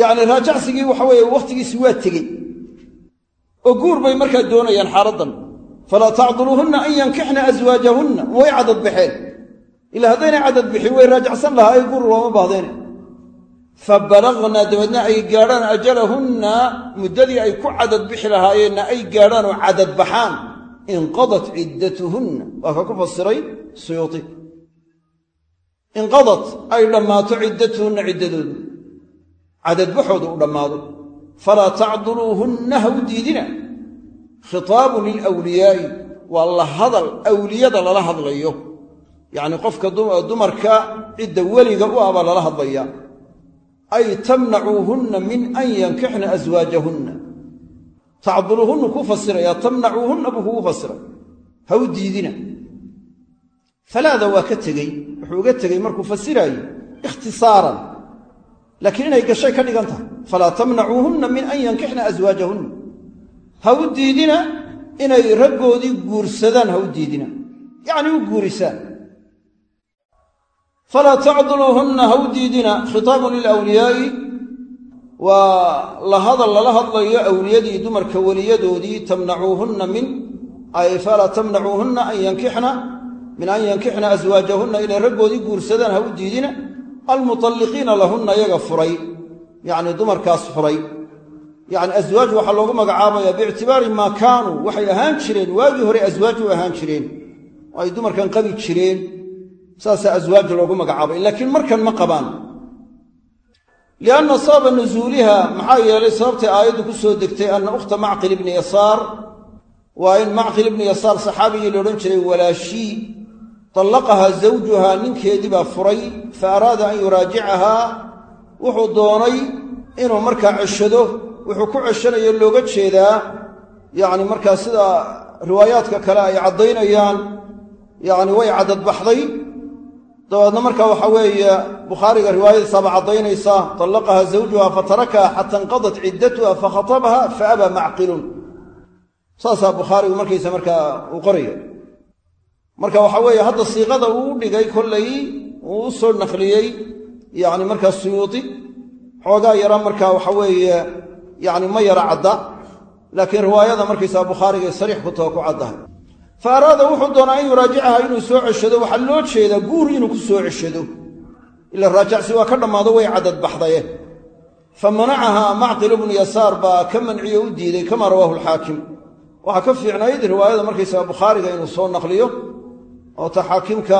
yacni raajacsigii waxa weeye wakhtigiisi waa tegey. Oo guur bay markaa doonayaan xaaladdan falaa tacduluuhunna an yankixna aswaajahunna way cadadbaxeen ilaa haddaynay cadadbixin way raajacsan lahaa ay guur looma baahdeene fa balagna dabeedna ay gaadhaan ajalahunna muddadii ay ku cadadbixi lahaayeenna ay gaadhaan oo cadadbaxaan inqadat ciddatuhunna waa ka ku fasiray suyuuti. Inqadat ay dhammaato ciddatuhunna ciddadoodu. Cadadbaxooda u dhammaado. Falaa tacduluuhunna ha u diidina khitaabun lilwliyaa'i waa la hadal awliyada lala hadlayo. Yacnii qofka dumarka cidda weliga u ah baa lala hadlaya ay tamnacuuhunna min an yankixna aswaajahunna tacduluuhunnu kuu fasiraya tamnacuuhunna buu kugu fasiray. Ha u diidina. Falaada waa ka tegey wuxuu uga tegey markuu fasiraayo ikhtisaaran. Laakiin inay gashay ka dhigan tahay falaa tamnacuuhunna min an yankixna aswaajahunna ha u diidina inay raggoodii guursadaan ha u diidina. Yacni u guurisaan. Falaa tacduluuhunna ha waa la hadal lala hadlayo awliyadii dumarka weliyadoodii tamnacuuhunna min ay falaa tamnacuuhunna an yankixna min an yankixna aswaajahunna inay raggoodii guursadaan ha u diidina almutalliqiina lahunna iyaga furay yacni dumarkaas furay. Yacni aswaaj waxaa loogu magacaabaya biictibaari maa kaanuu waxay ahaan jireen waagii hore aswaaj u ahaan jireen oo ay dumarkan qabi jireen. Saasaa aswaaj loogu magacaabay laakiin markan ma qabaan lianna sababa nusuuliha maxaa yeelay sababtay aayaddu ku soo degtay anna ukhta macqil ibni yasaar waa in macqil ibni yasaar saxaabigii la odhan jiray walaashii tallaqahaa zawjuhaa ninkeedii baa furay fa araada an yuraajicahaa wuxuu doonay inuu markaa ceshado wuxuu ku ceshanayo looga jeedaa yacni markaa sida riwaayaadka kale ay caddaynayaan yacni way caddadbaxday dabeedna markaa waxaa weeye bukhaariga riwaayadiisaaba caddaynaysaa tallaqahaa zawjuha fatarakaha xata inqadat ciddatuha fakhatabaha fa abaa macqilun. Saasaa bukhaarigu markaysa markaa uu qoraya marka waxaa weeye hadda siiqada uu dhigay kollay uu u soo naqliyey yacni markaa suyuudi xoogaa yara markaa waxa weeye yacni ma yara cadda laakiin riwaayada markaysaa bukhaarigay sariix ku taho ku caddahay fa araada wuxuu doonaa an yuraajicaha inuu soo ceshado. Waxaa loo jeedaa guur inuu ku soo ceshado. Ila raajacsi waa ka dhammaado way caddadbaxdaye fa manacahaa macqil ibnu yasaar baa ka manciyo u diiday kamaa rawaahu alxaakim waxaa ka fiicnayd riwaayada markaysaga bukhaariga inuu soo naqliyo. Oo ta xaakimka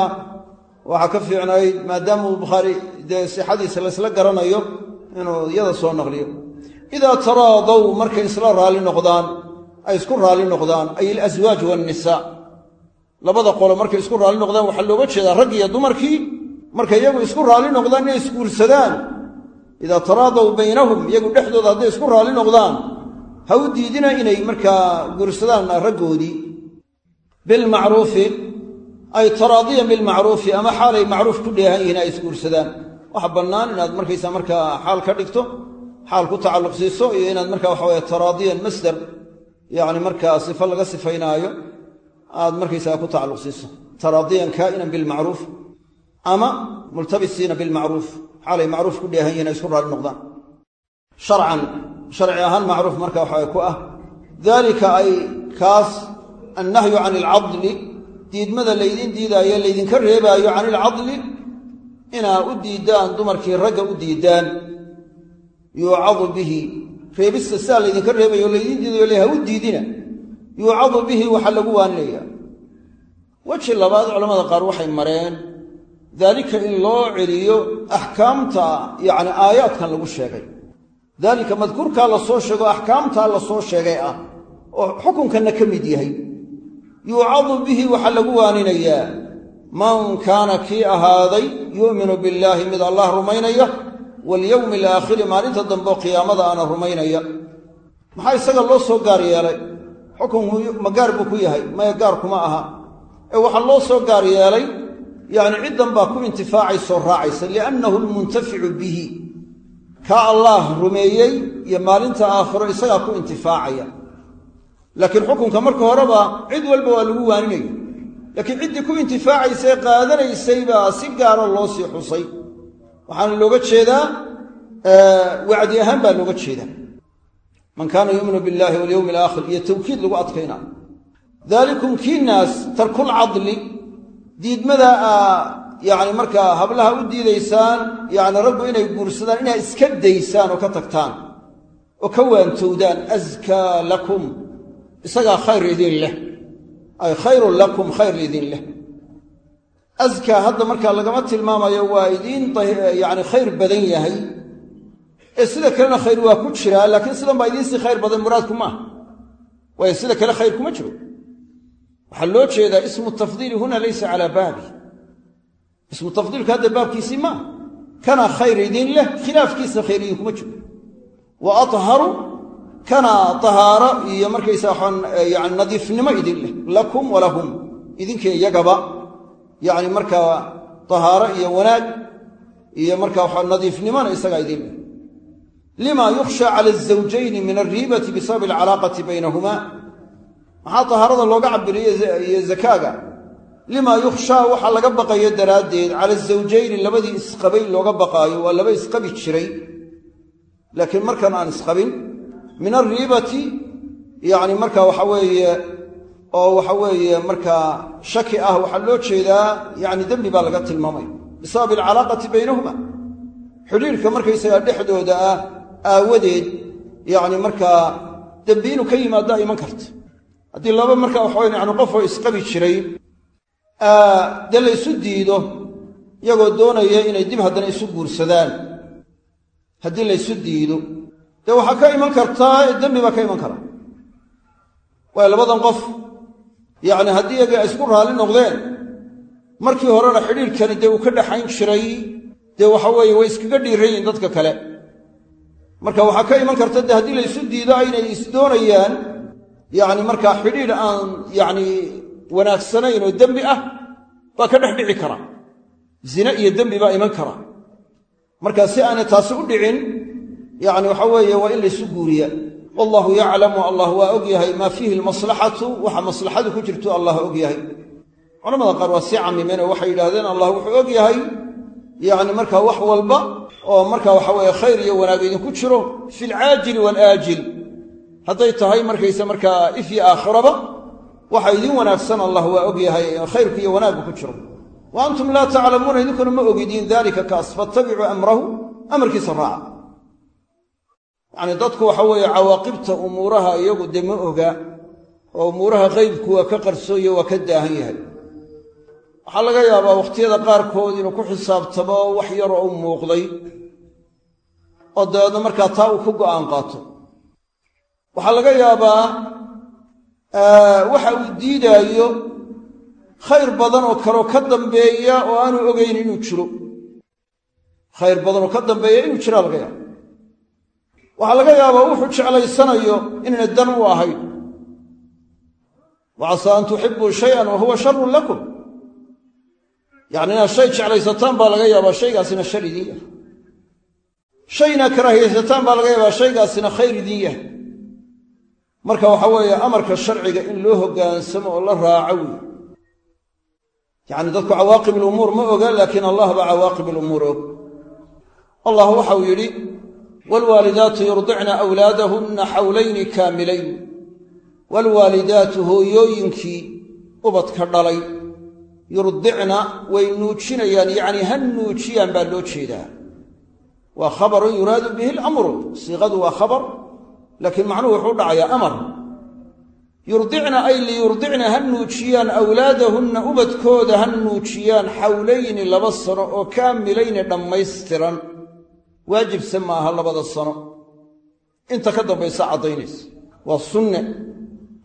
waxaa ka fiicnayd maadaama uu bukhaari dee sixadiisa laysla garanayo inuu iyada soo naqliyo. Idaa taraadow markay isla raalli noqdaan ay isku raalli noqdaan ay alaswaaj waannisaa labada qolo markay isku raalli noqdaan waxaa looga jeedaa rag iyo dumarkii markay iyagu isku raalli noqdaan inay isguursadaan idaa taraadow baynahum iyagu dhexdooda hadday isku raalli noqdaan ha diidina inay markaa guursadaan raggoodii bilmacruufi ay taraadiyan bilmacruufi ama xaalay macruuf ku dheehan yihiin ay isguursadaan waxa bannaan inaad markaysa markaa xaal ka dhigto xaal ku tacalluq siiso iyo inaad marka waxa weye taraadiyan masdar yacni markaa sifo laga sifaynaayo aad markaysaga ku tacalluq siiso taraadiyan kaa'inan bilmacruuf ama multabisiina bilmacruuf xaalay macruuf ku dheehan yihiin ay isku raalli noqdaan. Sharcan sharci ahaan macruuf marka waxa ku ah. Daalika ay kaas annahyu can ilcadli diidmada laydin diidaayo laydinka reebaayo can ilcadli inaa u diiddaan dumarkii ragga u diiddaan yuucadu bihi reebista sidaa laydinka reebayo o laydin diidayo le u diidina yuucadu bihi waxaa lagu waaninaya weji labaad culamada qaar waxay mareen daalika in loo celiyo axkaamta yacni aayaadkan lagu sheegay. Daalika madkuurkaa la soo sheego axkaamtaa la soo sheegay ah oo xukunkanna ka mid yahay. Yuucadu bihi waxaa lagu waaninayaa man kaana kii ahaaday yu'minu billaahi mid allah rumaynaya walyowmi alaakhiri maalinta dambe qiyaamada ana rumaynaya maxaa isaga loo soo gaar yeelay? Xukunku ma gaar buu ku yahay. Maya gaar kuma aha. Ee waxaa loo soo gaar yeelay yacni ciddan baa ku intifaacaysoo raacaysa liannahu almuntaficu bihi. Kaa allaah rumeeyey iyo maalinta aakhiro isagaa ku intifaacaya. Laakiin xukunka marka horeba cid walba waa lagu waaninaya laakiin ciddii ku intifaacaysay qaadanaysay baa si gaaro loo sii xusay waxaana looga jeedaa wacdi ahaan baa looga jeedaa. Man kaana yuuminu billahi walyowmi alaakhir iyo tawkiid lagu adkaynaa daalikum kii naas tarkulcadli diidmada aa yacni markaa hablaha u diidaysaan yacni raggu inay guursadaan inaa iska daysaan oo ka tagtaan oo ka waantowdaan askaa lakum isagaa khayr idin leh. Ay khayrun lakum khayr idin leh askaa hadda markaa lagama tilmaamayo waa idiin yacni khayr badan yahay. Ee sida kalena khayr waa ku jiraa laakiin sidan baa idiinsii khayr badan muraadku maaha waayo sida kale khayr kuma jiro. Waxaa loo jeedaa ismu tafdiili huna laysa calaa baabi. Ismu tafdiilku hadda baabkiisii maaha kana khayr idin leh khilaafkiisa khayr idinkuma jiro. Wa atharu kana tahaaro iyo markaysa waxaan yani nadiifnimo idin leh. Lakum walahum idinka iyagaba yacni markaa tahaaro iyo wanaag iyo markaa waxa nadiifnimona isagaa leh. Lima yukhsha cala azawjayni min alriibati bisababi alcalaaqati baynahumaa maxaa tahaarada looga cabiriyo iyo zakaaga? Limaa yukhshaa waxaa laga baqayo daraaddeed cala azawjayni labadii isqabay looga baqaayo waa laba isqabi jiray. Laakiin markan aan isqabin min alriibati yacni marka waxa weeye oo waxa weeye markaa shaki ah waxaa loo jeedaa yacni dembi baa laga tilmaamay. Bisababi alcalaaqati baynahuma. Xidhiirka markaysagaa dhexdooda ah aawadeed yacni markaa dembi inuu ka yimaaddaa iman karta. Haddii laba markaa waxaweyn yani qofoo isqabi jiray dee la ysu diido iyagoo doonaya inay dib haddana isu guursadaan. Haddii la ysu diido dee waxaa ka iman kartaa dembi baa ka iman kara. Waayo labadan qof yacni haddii iyaga ay isku raalli noqdeen markii horena xidhiirkani dee uu ka dhaxayn jiray dee waxa weeye way iskaga dhiiran yihiin dadka kale. Marka waxaa ka iman karta dee haddii la ysu diido aynay isdoonayaan yacni markaa xidhiidh aan yacni wanaagsanayn oo dembi ah baa ka dhex dhici kara. Zine iyo dembi baa iman kara. Marka si aanay taasi u dhicin yacni waxa weeye waa in laysu guuriya wallahu yaclamu allah waa og yahay maa fiihi almaslaxatu waxa maslaxadu ku jirto allah og yahay. Culamada qaar waa sii camimeen oo waxay yidhahdeen allah wuxuu og yahay yacni markaa wax walba oo marka waxa weeye khayr iyo wanaag idinku jiro fi alcaajili waalaajil hadday tahay markayse markaa if iyo aakhiraba waxa idin wanaagsan allah waa og yahay khayrku iyo wanaaggu ku jiro. Wa antum laa taclamuuna idinkuna ma ogidiin dalika kaas faattabicuu amrahu amarkiisa raaca yacni dadku waxa weeye cawaaqibta umuuraha iyagu dee ma oga oo umuuraha qeybku waa ka qarsooye waa ka daahan yahay. Waxaa laga yaabaa wakhtiyada qaarkood inuu ku xisaabtamo wax yaroo u muuqday oo dabeedna markaa taa uu ku go'aan qaato. Waxaa laga yaabaa waxa uu diidaayo khayr badan oo kaleo ka dambeeya oo aanu ogayn inuu jiro. Khayr badan oo ka dambeeya inuu jiraa laga yaaba waxaa laga yaabaa wuxuu jeclaysanayo inayna dan u ahayn. Wa casaa an tuxibuu shayan wa huwa sharun lakum. Yacni inaad shay jeclaysataan baa laga yaabaa shaygaasina shar idin yahay. Shay inaad karaahiyaysataan baa laga yaabaa shaygaasina khayr idin yahay. Marka waxa weeye amarka sharciga in loo hoggaansamo oo la raaco wey yacni dadku cawaaqib alumuur ma oga laakiin allah baa cawaaqib alumuur waxau yidhi waalwaalidaatu yurdicna awlaadahunna xawlayni kaamilayn waalwaalidaatu hooyooyinkii ubadka dhalay yurdicna way nuujinayaan yacnii ha nuujiyaan baa loo jeedaa waa khabarun yuraadu bihi alamru siiqadu waa khabar laakiin macnuhu wuxuu dhacayaa amar yurdicna ay liyurdicna ha nuujiyaan awlaadahunna ubadkooda ha nuujiyaan xawlayni laba sano oo kaamilayni dhammaystiran waajibse ma aha labada sano. Inta ka dambaysa caddaynaysa. Waa sunne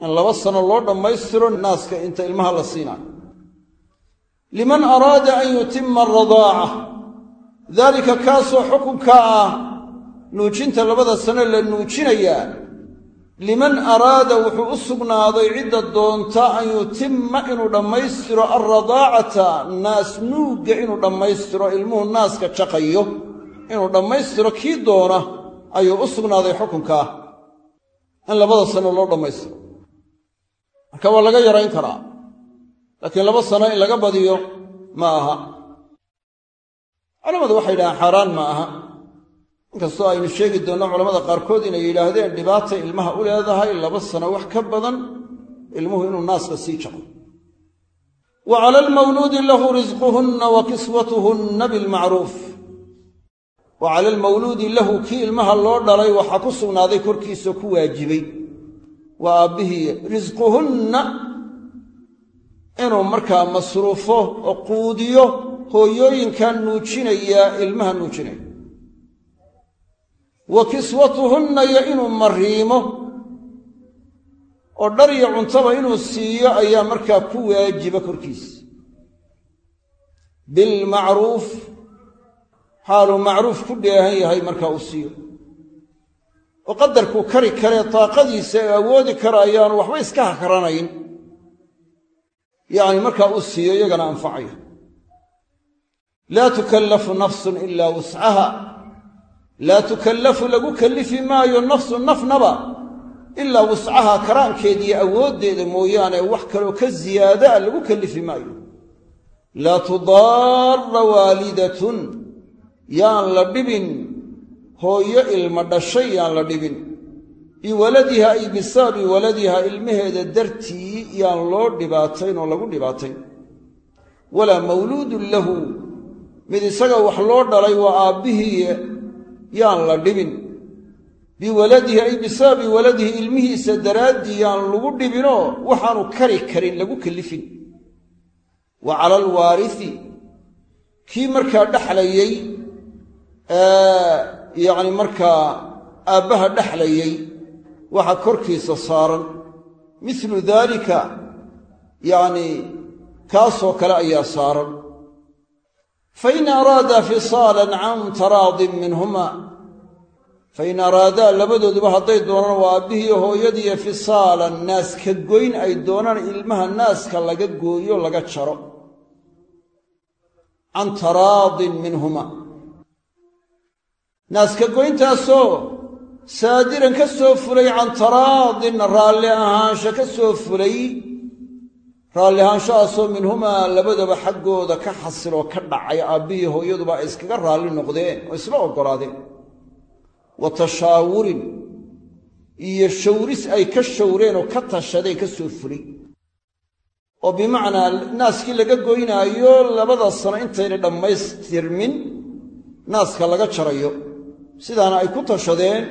in laba sano loo dhammaystiro naaska inta ilmaha la siinaayo liman araada an yutima aradaaca daalika kaasoo xukunka ah nuujinta labada sano la nuujinayaa. Liman araada wuxuu u sugnaaday cidda doonta an yutimma inuu dhammaystiro alradaacata naas nuugga inuu dhammaystiro ilmuhu naaska jaqayo inuu dhammaystiro kii doona ayuu u sugnaaday xukunkaa in labada sano loo dhammaystiro. Marka waa laga yarayn karaa. Laakiin laba sano in laga badiyo ma aha. Culammadu waxay yidhahaan xaaraan ma aha. Inkastoo aynu sheegi doonno culamada qaarkood inay yidhaahdeen dhibaatay ilmaha u leedahay laba sano wax ka badan ilmuhu inuu naaska sii jaqo wa cala almawluudi lahu risquhunna wa kiswatuhunna bilmacruuf wa cala almawluudi lahu kii ilmaha loo dhalay waxaa ku sugnaaday korkiisa ku waajibay. Waa aabbihii risquhunna inuu markaa masruufo oo quudiyo hooyooyinkan nuujinaya ilmaha nuujinaya. Wa kiswatuhunna iyo inuu mariimo. Oo dhar iyo cuntaba inuu siiyo ayaa markaa ku waajiba korkiisa xaaluu macruuf ku dheehan yahay markaa uu siiyo. oo qadarkuu kari karee daaqadiisa ee awoodi kara ayaanu waxba iska hakaranayn. Yacni markaa uu siiyo iyagana anfacayo laa tukallafu nafsun ilaa wuscaha laa tukallafu lagu kallifi maayo nafsu nafnaba. Ilaa wuscaha karaankeeda iyo awooddeeda mooyaane wax kaloo ka ziyaadaa lagu kallifi maayo. Laa tudaara waalidatun yaan la dhibin hooyo ilma dhashay yaan la dhibin. Biwaladiha ay bisababi waladiha ilmaheeda dartii yaan loo dhibaatayn oo lagu dhibaatayn. Walaa mawluudun lahu mid isaga wax loo dhalay waa aabbihii yaan la dhibin. Biwaladihi ay bisababi waladihi ilmihiisa daraaddii yaan lagu dhibinoo waxaanu kari karin lagu kallifin wa cala alwaarisi kii markaa dhexlayey yacni markaa aabbaha dhexlayey waxa korkiisa saaran. Milu daalika yacni kaasoo kale ayaa saaran. Fain araadaa fisaalan can taraadin minhuma. Fain araadaa labadooduba hadday doonaan waa aabbihii hooyadiiyo fisaalan. Naaska goyn ay doonaan ilmaha naaska laga gooyo laga jaro. Can taraadin minhuma naaska goyntaasoo saadiran ka soo fulay can taraadin raalli ahaansha ka soo fulay. Raalli ahaanshahaasoo minhumaa labadaba xaggooda ka xasiloo ka dhacay aabbihii hooyaduba iskaga raalli noqdeen oo isla oggolaadeen. Wa tashaawurin iyo shawris ay ka shawreen oo ka tashadeen ka soo fulay. Oo bimacnaa naaskii laga goynaayo labada sano intayna dhammaystirmin naaska laga jarayo sidaana ay ku tashadeen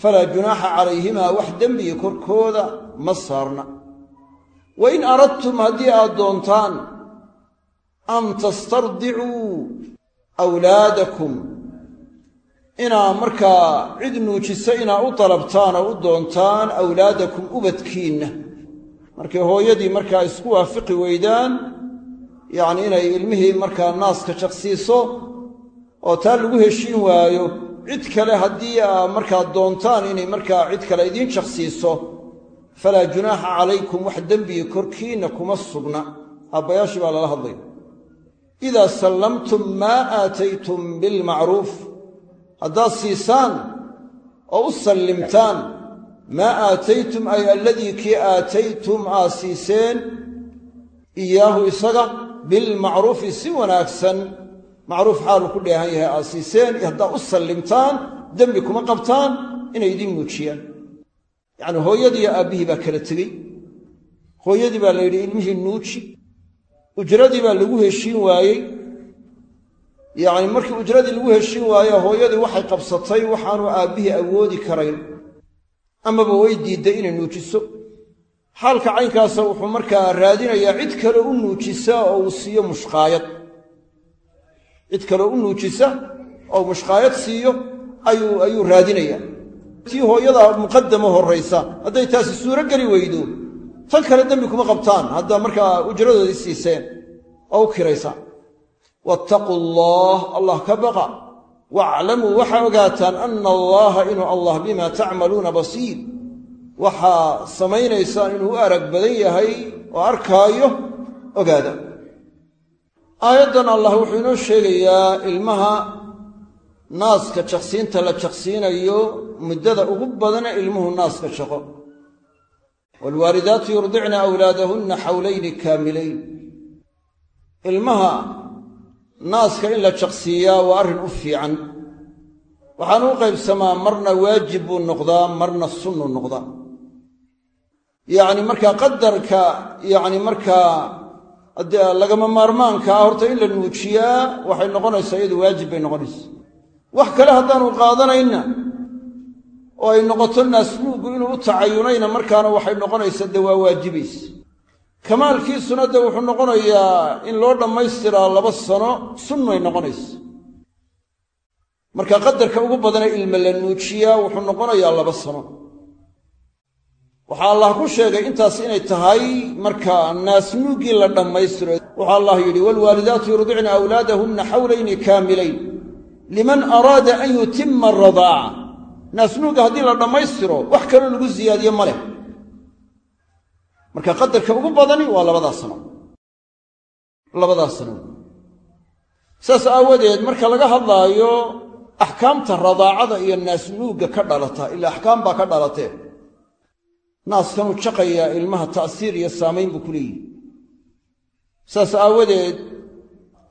falaa junaaxa calayhimaa wax dembiga korkooda ma saarna. Wa in aradtum haddii aad doontaan an tastardicuu awlaadakum inaa markaa cid nuujisa inaa u dalabtaan oo u doontaan awlaadakum ubadkiinna. Markay hooyadii markaa isku waafiqi weydaan yacni inay ilmihii markaa naaska jaqsiiso oo taa lagu heshiin waayo cid kale haddii aa markaa doontaan inay markaa cid kale idiin jaqsiiso falaa junaaxa calaykum wax dembiga korkiinna kuma sugna. Aabbayaashii baa lala hadlay. Idaa sallamtum maa aataytum bilmacruuf. Haddaad siisaan oo u sallimtaan maa aataytum ay alladii kii aataytum aad siiseen iyaahu isaga bilmacruufi si wanaagsan macruuf xaaluu ku dheehan yahay aad siiseen haddaad u sallimtaan dembi kuma qabtaan inay idiin muujiyaan. Yacnii hooyadiiyo aabbihii baa kala tegey. Hooyadii baa la yidhi ilmihii nuuji. Ujradii baa lagu heshiin waayey. Yacni markii ujradii lagu heshiin waaye hooyadii waxay qabsatay waxaanu aabbihii awoodi karayn. Amaba way diidday inay nuujiso. Xaalka caynkaasa wuxuu markaa raadinayaa cid kale u nuujisa oo uu siiyo mushqaayad cid kaleo u nuujisa oo mushqaayad siiyo ayuu raadinayaa tii hooyadaa muqadamo horraysa hadday taasi suuro geli weydo tan kale dembi kuma qabtaan. Haddaa markaa ujradoodii siiseen oo u kiraysaan wattaquu allaah allah ka baqa. Waaclamuu waxaa ogaataan anna allaaha inuu allah bimaa tacmaluuna basiir. Waxaa samaynaysaan inuu u arag badan yahay oo arkaayo ogaada aayaddan allah wuxuu inoo sheegayaa ilmaha naaska jaqsiinta la jaqsiinayo muddada ugu badane ilmuhu naaska shaqo. Waalwaalidaatu yurdicna awlaadahunna xawlayni kaamilayn. Ilmaha naaska in la jaqsiiyaa waa arrin u fiican. Waxaanu u qaybsamaa marna waajib buu noqdaa marna sunnu noqdaa. Yacni markaa qadarka yacni markaa lagama maarmaankaa horta in la nuujiyaa waxay noqonaysaa iyadu waajib bay noqonaysaa. Wax kale haddaanu qaadanayna oo ay noqoto naasnuugu inuu u tacayunayna markaana waxay noqonaysaa de waa waajibaysa. Kamaalkiisuna de wuxuu noqonayaa in loo dhammaystiraa laba sano sunnay noqonaysa marka qadarka ugu badane ilma la nuujiyaa wuxuu noqonayaa laba sano waxaa allah ku sheegay intaas inay tahay marka naasnuuggii la dhammaystiro waxaa allah yidhi waalwaalidaatu yurdicna awlaadahunna xawlayni kaamilayn. Liman araada an yutima aradaaca naasnuugga haddii la dhammaystiro wax kaloo lagu siyaadiye ma leh. Marka qadarka ugu badani waa labadaa sano. Labadaas sano. Saas aawadeed marka laga hadlaayo axkaamta radaacada iyo naasnuugga ka dhalata ilaa axkaam baa ka dhalatee naaskanuu jaqayaa ilmaha ta'siir iyo saamayn buu ku leeyihi saas aawadeed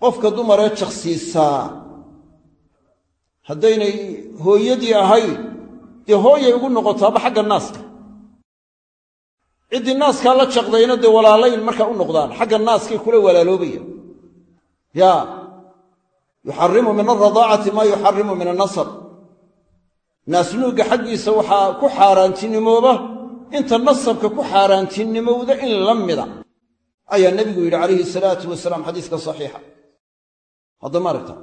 qofka dumaree jaqsiisaa haddaynay hooyadii ahayn dee hooyay ugu noqotaaba xagga naaska. Ciddii naaskaa la jaqdayna dee walaalayn markaa u noqdaan xagga naaskay kula walaaloobaya. Yaa yuxarimu min alradaacati maa yuxarimu min annasab naasnuugga xaggiisa waxaa ku xaaraantinimooba inta nasabka ku xaaraantinimowda in la mida ayaa nebigu yidhi calayhi salaatu wasalaam xadiiska saxiixa. Hadda ma aragta.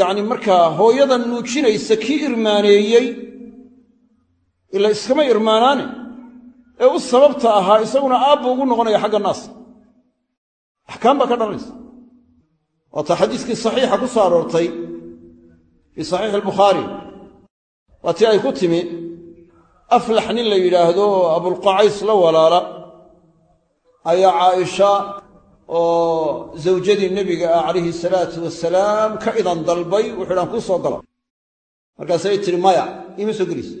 Yacni markaa hooyadan nuujinaysa kii irmaaneeyey ila iskama irmaanaane ee u sababta ahaa isaguna aabbu ugu noqonaya xagga naaska axkaam baa ka dhalanaysa. Waata xadiiskii saxiixa ku soo aroortay fii saxiixi albukhaari. Waa tii ay ku timi aflax nin la yidhaahdo oo abulqacays la walaala. Ayaa caaisha oo zawjadii nebiga ah calayhi salaatu wasalaam ka idan dalbay wuxuu idhaan kuu soo gala markaasay tidhi maya iima soo gelaysa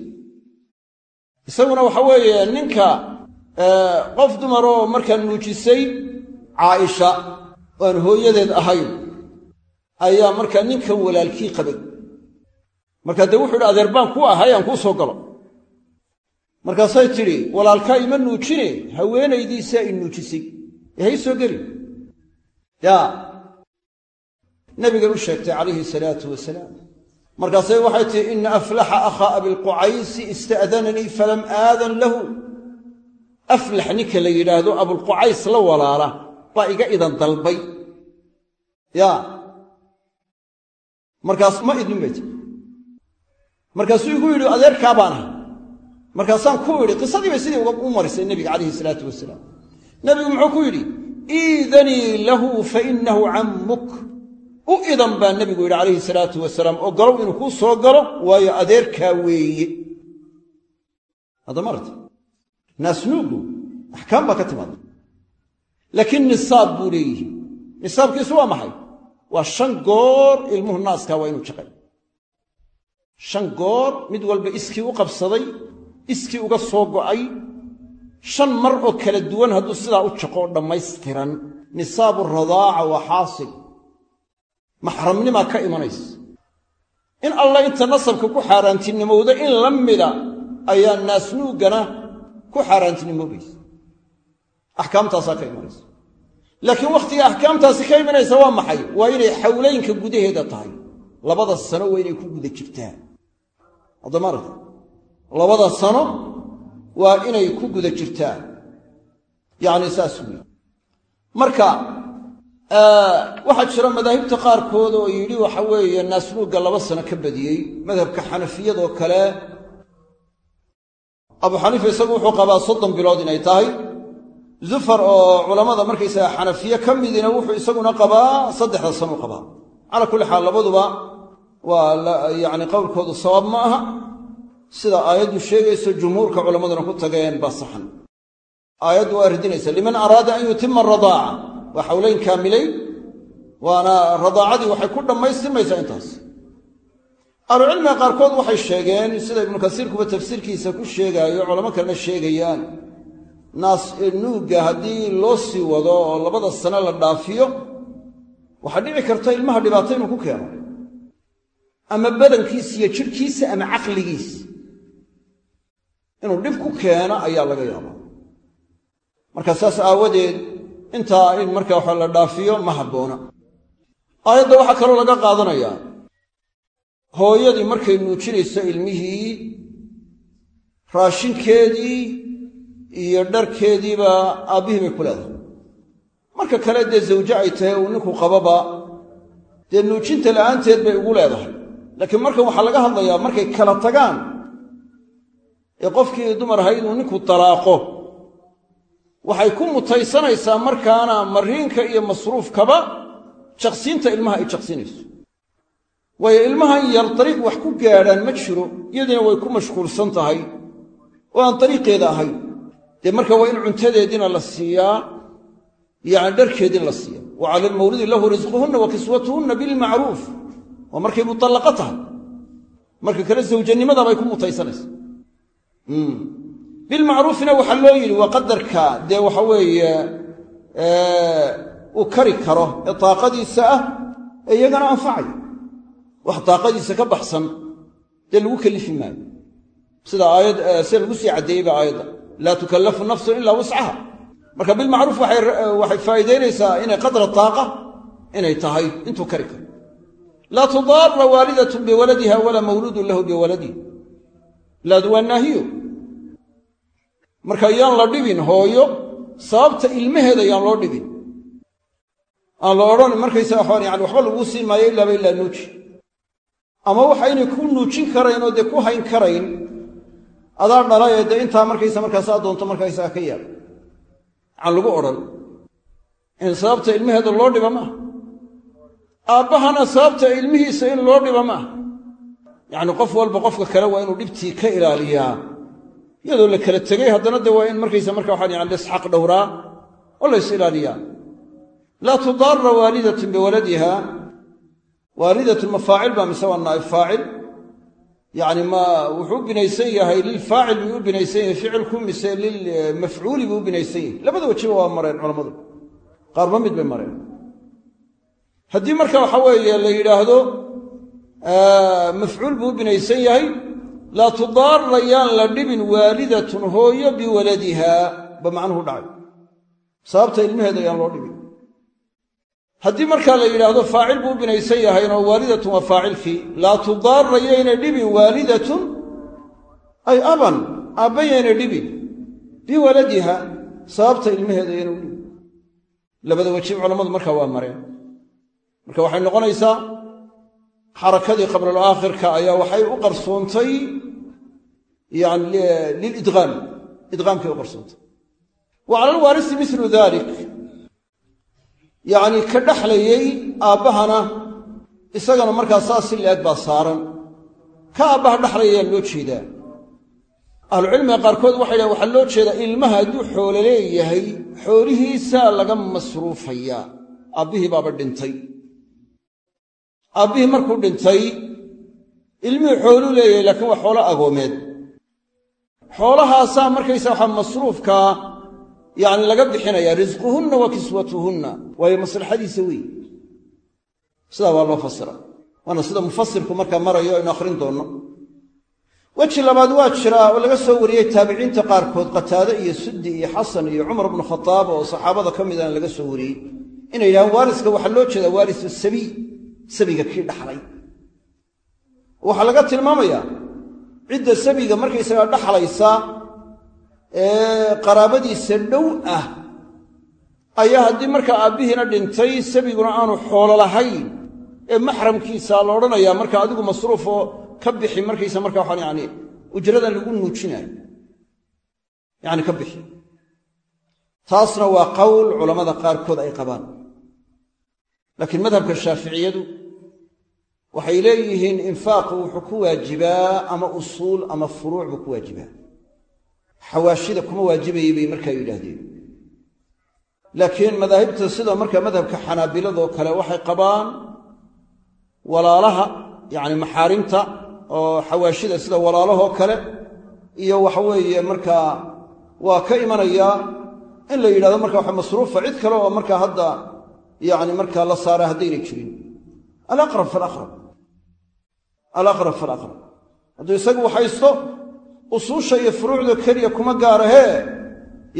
isaguna waxa weeye ninka qof dumaroo markaa nuujisay caaisha oo aan hooyadeed ahayn ayaa markaa ninkan walaalkii qabay. Markaa dee wuxuu idhi adeer baan ku ahay aan kuu soo galo markaasay tidhi walaalkaa ima nuujine haweenaydiisaa i nuujisay ee hay soo geli. Yaa nabigay u sheegtay calayhi salaatu wasalaam. Markaasay waxay tihi ina aflaxa akhaa abilqucaysi ista'dananii falam aadan lahu. Aflax ninka la yidhaahdo abulqucays la walaala baa iga idan dalbay. Yaa markaas ma idin bay tii markaasuu igu yidhi adeerkaa baan ahay markaasaan ku idhi qisadii bay sidii u marisay nebiga calayhi salaatu wasalaam. Nebigu muxuu ku yidhi iidanii lahu fa innahu cammuk. U idan baa nebigu yidhi calayhi salaatu wasalaam oo galow inuu kuu soo galo waayo adeerkaa weeye. Hadda marata naasnuugu axkaam baa ka timaada laakiin nisaab buu leeyihi nisaabkiisu waa maxay? Waa shan goor ilmuhu naaskaa waa inuu jaqay. Shan goor mid walba iskii u qabsaday iskii uga soo go'ay shan mar oo kala duwan hadduu sidaa u jaqo oo dhammaystiran. Nisaabu radaaca waa xaasil maxramnimaa ka imanaysa. In alla inta nasabka ku xaaraantinimowda in la mida ayaa naasnuuggana ku xaaraantinimoobaysa axkaamtaasaa ka imanaysa. Laakiin wakhtiga axkaamtaasi ka imanaysa waa maxay? Waa inay xawlaynka gudaheeda tahay. Labada sano waa inay ku guda haddamaarata labada sano waa inay ku guda jirtaan yacni saas weyi marka waxaa jira madaahibta qaarkood oo yidhi waxa weeye naasnuugga laba sano ka badiyey madhabka xanafiyadoo kale. Abu xaniifa isagu wuxuu qabaa soddon bilood inay tahay. Zufar oo culammada markaysaga xanafiye ka midina wuxuu isaguna qabaa saddexda sanuu qabaa. Calaa kulli xaal labaduba waa yacni qowlkoodu sawaab ma aha sida aayaddu sheegayso jumhuurka culammaduna ku tageen baa saxan. Aayaddu waa ridinaysa liman araada an yutima aradaaca waa xawlayn kaamilayn waana radaacadii waxay ku dhammaystirmaysaa intaas. Ahlucilmiga qaarkood waxay sheegeen sida ibnu kasiirkuba tafsiirkiisa ku sheegaayo culamo kalena sheegayaan naas nuugga haddii loo sii wado oo labada sane la dhaafiyo waxaa dhici karta ilmaha dhibaato inuu ku keeno. Ama badankiisa iyo jidhkiisa ama caqligiisa inuu dhib ku keeno ayaa laga yaabaa. Marka saas aawadeed intaa in marka waxa la dhaafiyo ma habboona. Aayadda waxaa kaloo laga qaadanayaa. Hooyadii markay nuujinayso ilmihii raashinkeedii iyo dharkeediiba aabbihii bay ku leedahay. Marka kale dee zawje ay tahay uu ninku qababa dee nuujinta la'aanteed bay ugu leedahay. Laakiin markan waxaa laga hadlayaa markay kala tagaan ee qofkii dumar ahayd uu ninku dalaaqo waxay ku mutaysanaysaa markaana mariinka iyo masruufkaba jaqsiinta ilmaha ay jaqsinayso waayo ilmahan yar dariiq wax ku gaadhaan ma jiro iyadiina way ku mashquulsan tahay oo aan dariiqeeda ahayn. Dee marka waa in cuntadeediina la siiyaa yacni dharkeediina la siiyaa. Wa cala almawlidi lahu risquhunna wa kiswatuhunna bilmacruuf waa markay mutallaqo tahay marka kale zawjanimadaabay ku mutaysanaysa bilmacruufina waxaa loo yidhi waa qadarka dee waxa weeye uu kari karo ee daaqadiisa ah ee iyagana anfacay. Wax daaqadiisa ka baxsan dee lagu kelifi maayo. Sida aayad sida lagu sii caddeeyey ba aayadda. Laa tukallafu nafsun ilaa wuscaha marka bilmacruuf waxay faa'iidaynaysaa inay qadra daaqa inay tahay intuu kari karo. Laa tudaara waalidatun biwaladiha walaa mawluudun lahu biwaladihi laadu waa marka yaan la dhibin hooyo sababta ilmaheeda yaan loo dhibin. Aan la odhan markaysaga waxaan yani waxba laguu siin maayo ilaaba ilaa nuuji. Ama waxaynay ku nuujin karayn oo dee ku hayn karayn adaa dhalayee dee intaa markaysa markaasaa doonto markaysaga ka yaab aan lagu odhan in sababta ilmaheeda loo dhiba maaha aabbahana sababta ilmihiisa in loo dhiba maaha yacni qof walba qofka kale waa inuu dhibtii ka ilaaliyaa. Iyadoo la kala tegey haddana dee waa in markaysa marka waxaan yani laisxaq dhowraa oo la is ilaaliyaa. Laa tudaara waalidatun biwaladiha. Waalidatun ma faacil mise waa naa'ib faacil? Yacni ma wuxuu binaysan yahay lilfaacil buu u binaysan yahay ficilku mise lilmafcuuli buu u binaysan yahay. Labada wajiba waa mareen culammadu. Qaarba mid bay mareen. Haddii marka waxa weeye la yidhaahdo mafcuul buu u binaysan yahay. Laa tudaara yaan la dhibin waalidatun hooyo biwaladiha. Ba macnuhu dhacay. Sababta ilmaheeda yaan loo dhibin. Haddii markaa la yidhaahdo faacil buu u binaysan yahaynoo waalidatun waa faacilkii laa tudaara yayna dhibin waalidatun. Ay aban aabba yayna dhibin. Biwaladiha sababta ilmaheeda yayna u dhibin. Labada wajiib culammadu waa mareen. Marka waxay xarakadii qablulaakhirka ayaa waxay u qarsoontay yani lilidqaam idqaamkay u qarsoontay. Wa cala alwaarisi milu dalik yacnii ka dhexlayey aabbahana isagana markaa saas si la-eg baa saaran. Ka aabbaha dhexlayayaa loo jeedaa. Ahlucilmiga qaarkood waxay dhahen waxaa loo jeedaa ilmaha hadduu xoolo leeyahay xoolihiisaa laga masruufayaa. Aabbihii baaba dhintay aabbihii markuu dhintay ilmihii xooluu leeyahay laakiin waa xoolo agoomeed. Xoolahaasaa markaysa waxaa masruufkaa yacni laga bixinayaa risquhunna wa kiswatuhunna. Waayo maslaxadiisa weeye sidaa waa loo fasira waana sida mufasirku markaa marayo aynu akhrin doonno. Weji labaad waa jiraa oo laga soo wariyey taabiciinta qaarkood qataade iyo suddi iyo xasan iyo cumar bnu khataab oo saxaabada ka midana laga soo wariyey inay yidhahaan waariska waxaa loo jeedaa waarisu sabiy sabiga kii dhaxlay. Waxaa laga tilmaamayaa cidda sabiga markaysagaa dhaxlaysa ee qaraabadiisa dhow ah ayaa haddii markaa aabbihiina dhintay sabiguna aanu xoolo lahayn ee maxramkiisa la odhanayaa marka adigu masruufoo ka bixi markaysa marka waxaan yani ujradan lagu nuujinayo yacni ka bixi. Taasna waa qowl culammada qaarkood ay qabaan laakiin madhabka shaaficiyadu waxay leeyihiin infaaqu wuxuu ku waajibaa ama usuul ama furuuc buu ku waajibaa. Xawaashida kuma waajibayay bay markaa yidhaahdeen. Laakiin madaahibta sida markaa madhabka xanaabiladoo kale waxay qabaan walaalaha yacni maxaarimta oo xawaashida sida walaalahoo kale iyo waxaweeye markaa waa ka imanayaa in la yidhahdo marka waxa masruufa cid kale oo markaa hadda yacni markaa la saara haddaynay jirin. Alaqrab falaqrab alaqrab falaqrab hadduu isagu haysto usuusha iyo furuucda keliya kuma gaarahee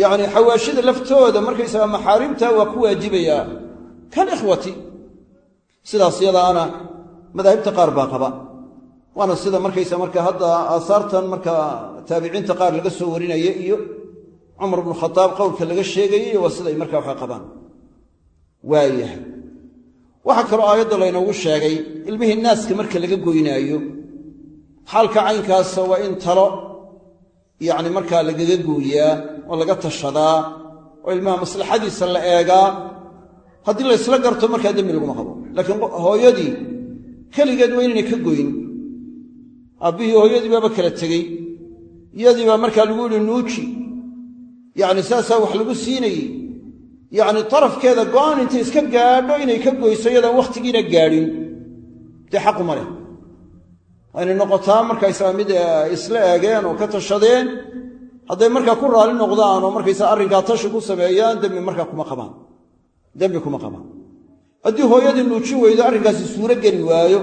yacni xawaashida laftooda markaysaga maxaarimta waa ku waajibayaa kalikhwati sidaas yadaana madaahibta qaar baa qaba. Waana sida markaysa marka hadda aasaartan marka taabiciinta qaar laga soo warinaya iyo cumar bnu khataab qowlka laga sheegayay waa siday markaa waxa qabaan waayahay. Waxaa kaloo aayadda laynoogu sheegay ilmihii naaska marka laga goynaayo xaalka caynkaasa waa in talo yacni markaa lagaga gooyaa oo laga tashadaa oo ilmaha maslaxadiisa la eegaa haddii la ysla garto markaa dembi laguma qabo. Laakiin hooyadii keligeed waa inaynay ka goyn. Aabbihii hooyadii baaba kala tegey iyadii baa markaa lagu yidhi nuuji. Yacni saasaa wax lagu siinayey yacni darafkeeda go'aan intay iska gaadho inay ka goyso iyadaan wakhtigiina gaadhin. Dee xaquma leh. Waa inay noqotaa markaysaga mid isla eegeen oo ka tashadeen hadday markaa ku raalli noqdaan oo markaysaa arrinkaa tashi ku sameeyaan dembi markaa kuma qabaan. Dembi kuma qabaan. Haddii hooyadii nuujin weydo arrinkaasi suuro geli waayo.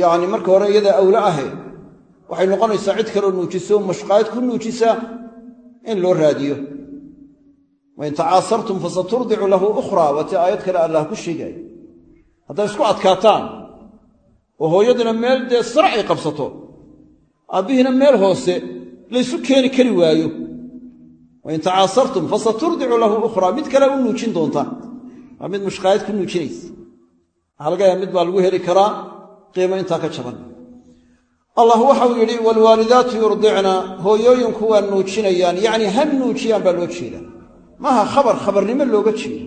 Yacni marka hore iyadaa awlo ahe waxay noqonaysaa cid kaloo nuujiso mashqaayad ku nuujisa in loo raadiyo wain tacaasartum fasaturdicu lahu ukhraa waatii aayad kale allah ku sheegaayo hadday isku adkaataan oo hooyaduna meel dee sarac ay qabsato aabbihiina meel hoose laysu keeni kari waayo wain tacaasartum fasaturdicu lahu ukhraa mid kale u nuujin doonta waa mid mushqaayad ku nuujinaysa waxaa mid baa lagu heli karaa qiimo intaa ka jaban allah waxau yidhi waalwaalidaatu yurdicna hooyooyinku waa nuujinayaan yacnii ha nuujiyaan baa loo jeeda maaha khabar khabarnimo looga jeedo.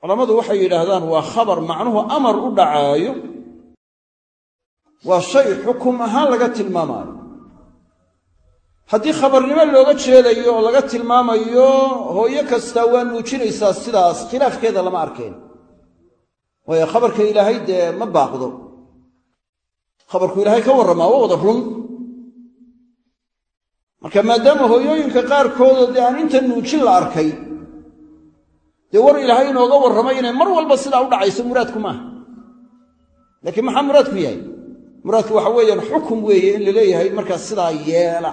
Culammadu waxay yidhaahdaan waa khabar macnuhu amar u dhacaayo. Waa shay xukum ahaan laga tilmaamaayo. Haddii khabarnimo looga jeedayo oo laga tilmaamayo hooyo kastaa waa nuujinaysaa sidaas khilaafkeeda lama arkeen. Waayo khabarka ilaahay dee ma baaqdo. Khabarku ilaahay ka warramaa waa wada run marka maadaama hooyooyinka qaarkoodoo dee aan inta nuujin la arkay dee war ilaahay inooga warramay inay mar walba sidaa u dhacayso muraadku maaha. Laakiin maxaa muraadku yahay? Muraadku waxa weeyaan xukum weeye in la leeyahay markaas sidaa yeela.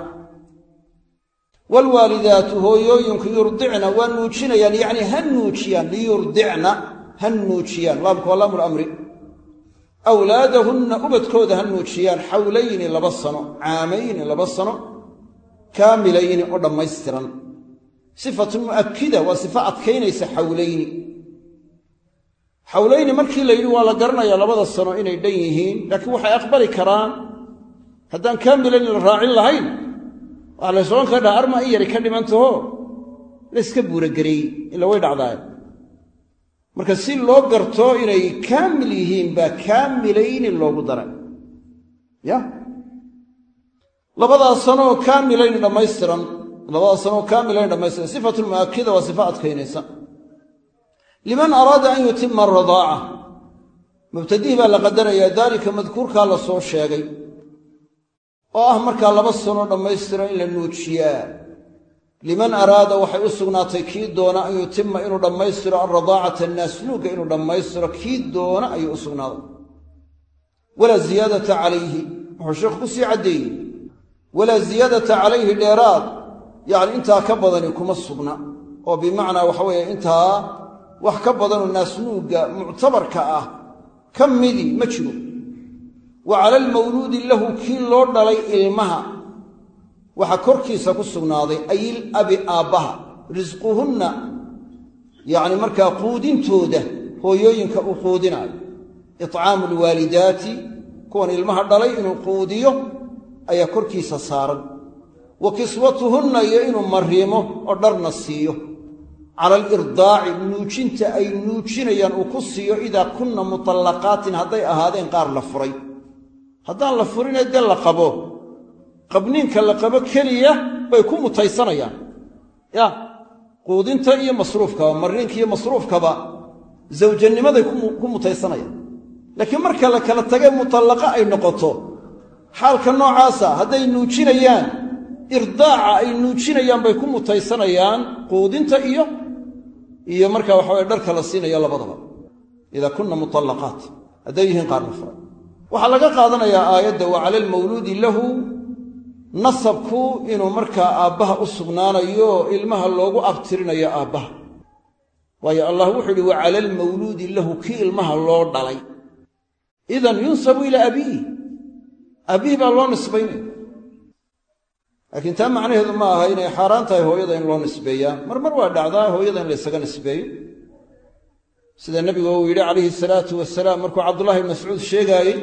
Waalwaalidaatu hooyooyinku yurdicna waa nuujinayaan yacni ha nuujiyaan liyurdicna ha nuujiyaan laamku waa laamu lamri awlaadahunna ubadkooda ha nuujiyaan xawlayni laba sano caamayni laba sano kaamilayni oo dhammaystiran. Sifatun mu'akida waa sifo adkaynaysa xawlayni. Xawlayni markii la yidhi waa la garanayaa labada sano inay dhan yihiin laakiin waxay aqbali karaan haddaan kaamilayni la raacin lahayn waxaa la soban kara dhaha arma in yari ka dhimantaho layska buuragereeyey ila way dhacdaaye marka si loo garto inay kaamil yihiin baa kaamilayni loogu daray. Ya labadaas sanooo kaamilayni dhammaystiran. Labadaas sanooo kaamilayni dhammaystiran. Sifatun mu'akida waa sifa adkaynaysa. Liman araada an yutima aradaaca mubtadihi baa la qadarayaa daalika madkuurkaa la soo sheegay. Oo ah markaa laba sanoo dhammaystiran in la nuujiyaa. Liman araada waxay u sugnaatay kii doona an yutima inuu dhammaystiro alradaacata naasnuugga inuu dhammaystiro kii doona ayuu u sugnaaday. Walaa ziyaadata calayhi. Wuxuu sheekhu ku sii caddeeyey walaa ziyaadata calayhi dheeraad yacni intaa ka badani kuma sugna. oo bimacnaa waxa weeye intaa wax ka badanoo naasnuugga muctabarka ah ka midi ma jiro. Wa cala almawluudi lahu kii loo dhalay ilmaha waxaa korkiisa ku sugnaaday ayil abi aabbaha risquhunna yacni markaa quudintooda hooyooyinka uu quudinaayo. Itcaamu alwaalidaati kuwan ilmaha dhalay inuu quudiyo ayaa korkiisa saaran. Wa kiswatuhunna iyo inuu mariimo oo dharna siiyo. Cala alirdaaci nuujinta ay nuujinayaan uu ku siiyo idaa kunna mutallaqaatin hadday ahaadeen qaar la furay. Haddaan la furinee dee la qabo. Qabniinka la qabo keliya bay ku mutaysanayaan. Ya quudinta iyo masruufkaba mariinka iyo masruufkaba zawjanimaday ku mutaysanayaan. Laakiin marka la kala tagee mutallaqa ay noqoto xaalka noocaasa hadday nuujinayaan irdaaca ay nuujinayaan bay ku mutaysanayaan quudinta iyo iyo marka waxaweye dharka la siinayo labadaba. Idaa kunna mutallaqaat hadday yihiin qaar la furay waxaa laga qaadanayaa aayadda wa cala almawluudi lahu nasabku inuu markaa aabbaha u sugnaanayo ilmaha loogu abtirinayo aabbaha. Waayo allah wuxuu uhi wa cala almawluudi lahu kii ilmaha loo dhalay. Idan yunsabu ilaa abiihi aabbihi baa loo nisbaynaya laakiin taa macnaheedu ma aha inay xaaraan tahay hooyada in loo nisbeeyaa. Marmar waa dhacdaa hooyada in laysaga nisbeeyo. Sida nebigu uu yidhi calayhi salaatu wasalaam markuu cabdullahi ibn mascuud sheegaayey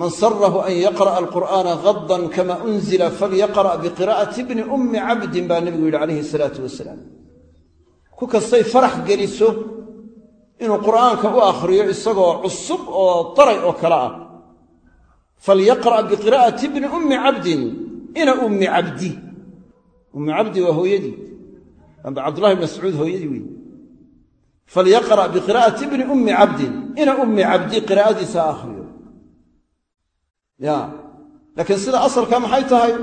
man sarahu an yaqra'a alqur'aana hadan kama unzila falyaqra' biqiraa'ati bni ummi cabdin baa nebigu yidhi calayhi salaatu wasalaam ku kastay farax geliso inuu qur'aanka u akhriyo isagoo cusub oo daray oo kale ah. Falyaqra' biqiraa'ati bni ummi cabdin ina ummi cabdi. Ummi cabdi waa hooyadii. Amba cabdullahi bn mascuud hooyadii wey falyaqra' biqiraa'ati ibni ummi cabdin ina ummi cabdi qiraa'adiisa ha akhriyo. Ya laakiin sida asalka maxay tahay?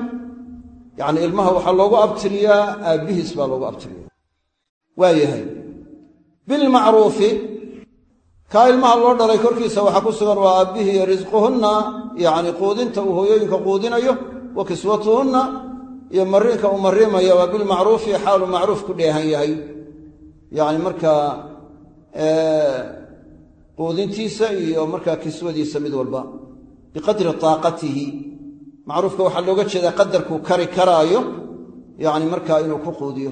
Yacni ilmaha waxaa loogu abtiriyaa aabbihiis baa loogu abtiriyaa. Waa yahay bilmacruufi kaa ilmaha loo dhalay korkiisa waxaa ku sugan waa aabbihii risquhunna yacni quudinta uu hooyooyinka quudinayo wa kiswatuhunna iyo mariinka uu mariimaya waa bilmacruufi xaalu macruuf ku dheehan yahay. Yacni markaa quudintiisa iyo markaa kiswadiisa mid walba. Biqadri taaqatihi macruufka waxaa looga jeedaa qadarkuu kari karaayo yacni markaa inuu ku quudiyo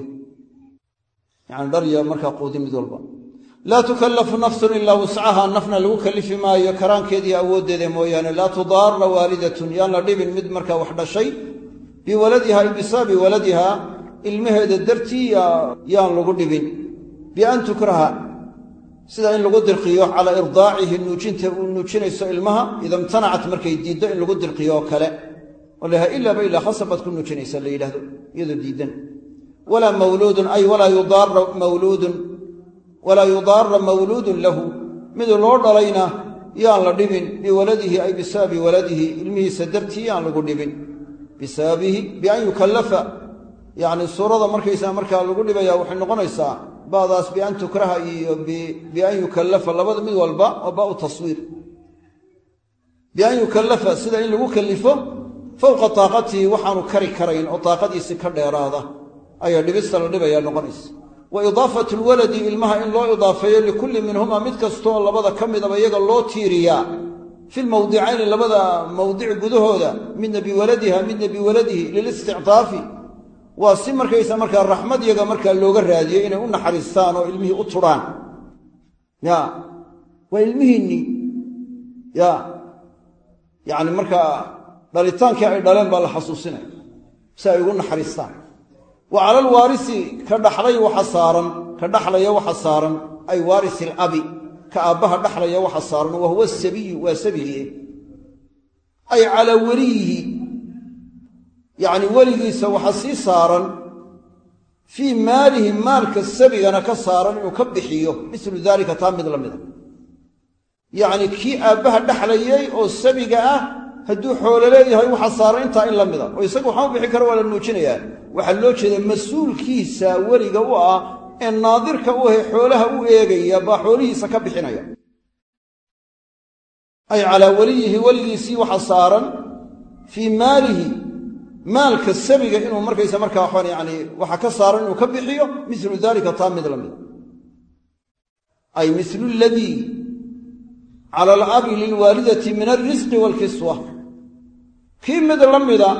yani dhar iyo markaa quudin mid walba. Laa tukallafu nafsun ilaa wuscaha nafna lagu kallifi maayo karaankeediiyo awooddeeda mooyaane. Laa tudaara waalidatun. Yaan la dhibin mid markaa wax dhashay. Biwaladiha ay bisaabi waladiha ilmaheeda dartii yaan lagu dhibin. Bian tukraha. Sida in lagu dirqiyo calaa irdaacihi nuujinta uu nuujinayso ilmaha ida imtanacat markay diiddo in lagu dirqiyo oo kale. Oo laha ilaaba ilaa khasab baad ku nuujinaysaa la yidhahdo iyadoo diiddan walaa mawluudun ay walaa yudaara mawluudun lahu mid loo dhalayna yaan la dhibin biwaladihi ay bisababi waladihi ilmihiisa dartii yaan lagu dhibin bisababihi bian yukallafa yacni suurada markaysaa markaa lagu dhibaya waxay noqonaysaa ba'daas bian tukraha iyo bian yukallafa labada mid walba oo ba'u taswiir bian yukallafa sida in lagu kallifo fowqa taaqatihi waxaanu kari karayn oo taaqadiisi ka dheeraada ayaa dhibista la dhibaya noqonaysa. Wa idaafatu lwaladi ilmaha in loo idaafeeyo likulli minhuma mid kastoo labada ka midaba iyaga loo tiiriyaa. Fi lmawdicayni labada mawdic gudahooda midna biwaladiha midna biwaladihi lilistictaafi waa si markaysa markaa raxmad yaga markaa looga raadiyo inay u naxariistaan oo ilmihii u tudhaan ya waa ilmihiinnii ya yacni markaa dhalitaankii ay dhaleen baa la xasuusinaya si ay ugu naxariistaan wa cala alwaarisi ka dhaxlay waxa saaran ka dhaxlaya waxa saaran ay waarisi alabi ka aabbaha dhaxlaya waxa saaran wa huwa sabiyu waa sabiye ay calaa weliyihi yacni weligiisa waxa sii saaran fii maalihi maalka sabigana ka saaran inuu ka bixiyo mislu daalika taa mid la mida yacni kii aabbaha dhexlayay oo sabiga ah hadduu xoolo leeyahay waxa saaran intaa in la mida. Oo isaga waxaan u bixin kara waa la nuujinayaa. Waxaa loo jeedaa mas'uulkiisa weliga u ah ee naadirka u ahe xoolaha u eegaya baa xoolihiisa ka bixinaya. Ay calaa weliyihi weligiisii waxa saaran fii maalihi maalka sabiga inuu markaysa markaa waxaan yani waxa ka saaran inuu ka bixiyo mislu daalika taa mid la mida. Ay mislu ladii cala alabi lilwaalidati min alrisqi waalkiswa kii mid la mida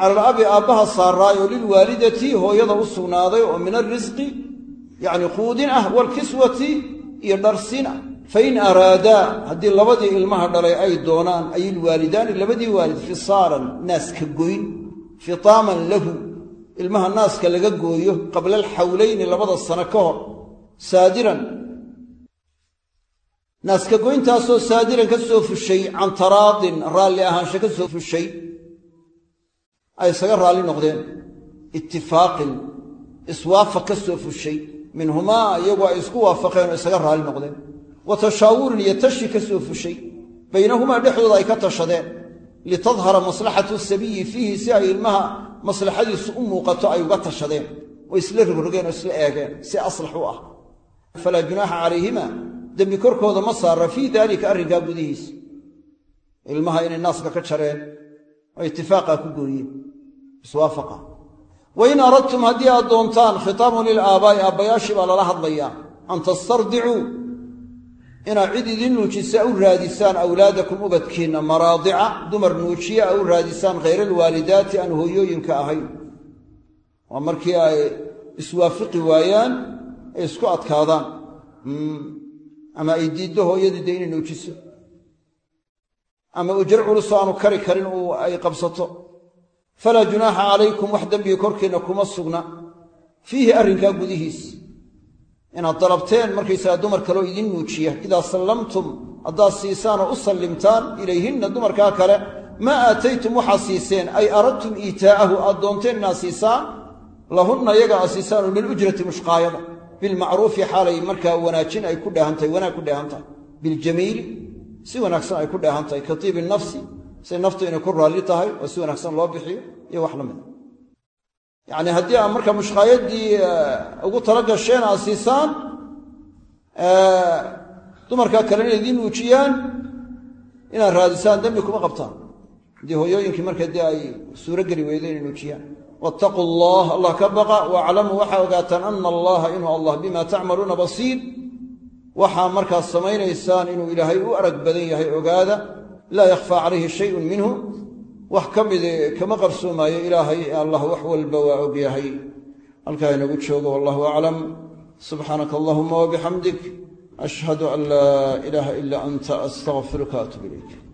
cala alabi aabbaha saaraayo lilwaalidati hooyada u sugnaaday oo min alrisqi yacni quudin ah waalkiswati iyo dharsiin ah. Fain araadaa haddii labadii ilmaha dhalay ay doonaan ay ilwaalidaani labadii waalid fisaaran naaska goyn fitaaman lahu ilmaha naaska laga gooyo qabla alxawlayni labada sano ka hor saadiran. Naaska goyntaasoo saadiran ka soo fushay can taraadin raalli ahaansha ka soo fushay ay isaga raalli noqdeen. Itifaaqin iswaafaq ka soo fushay. Minhumaa iyagu ay isku waafaqeen oo isaga raalli noqdeen. Wa tashaawurin iyo tashi ka soo fushay. Baynahumaa dhexdooda ay ka tashadeen. Litadhara maslaxatu sabiyi fiihi si ay ilmaha maslaxadiisu u muuqato ay uga tashadeen. Oo isla rogrogeen oo isla eegeen si aslax u ah. Falaa junaaxa calayhima dembi korkooda ma saara fii daalika arrinkaa gudihiisa ilmaha inay naaska ka jareen oo itifaaqa ku gooyeen iswaafaqa wa in aradtum haddii aad doontaan khitaamun lilaabaa'i aabbayaashii baa lala hadlayaa an tastardicuu inaad cid idin nuujisa u raadisaan awlaadakum ubadkiinna maraadica dumar nuujiya a u raadisaan khayra alwaalidaati aan hooyooyinka ahayn. Waa markii ay iswaafiqi waayaan ay isku adkaadaan. Ama ay diiddo hooyadii dee inay nuujiso. Ama ujro culus aanu kari karin uu ay qabsato falaa junaaxa calaykum wax dembiga korkiinna kuma sugna. Fiihi arrinkaa gudihiis. Inaad dalabteen markaysagaa dumar kaloo idin nuujiya idaa sallamtum haddaad siisaan oo u sallimtaan ilayhinna dumarkaa kale maa aataytum waxaad siiseen ay aradtum iitaa'ahu aad doonteen inaad siisaan lahunna iyaga aad siisaanoo lilujrati mushqaayada. Bilmacruufi xaalay markaa wanaajin ay ku dheehantahay wanaag ku dheehan tahay. Biljamiili si wanaagsan ay ku dheehan tahay. Ka nafsi say naftu inay ku raalli tahay oo si wanaagsan loo bixiyo iyo wax la mida yacni haddii aad marka mushqaayaddii ugu tala gasheen aad siisaan dumarkaa kale inay idiin nuujiyaan inaad raadisaan dembi kuma qabtaan. Haddii hooyooyinkii marka dee ay suuro geli weydo inay nuujiyaan wattaquu allah allah ka baqa waaclamuu waxaa ogaataan ana allaha inuu allah bima tacmaluuna basiir. Waxaa markaas samaynaysaan inuu ilaahay u arag badan yahay ogaada laa yakhfaa calayhi shayun minhu. Wax ka midi kama qarsoomaayo ilaahay allah wax walba waa og yahay. Halkaa inagu joogo wallahu aclam. Subxaanaka allahuma wabixamdik ashhadu an laa ilaaha ila anta astaqfiruka atub ilayk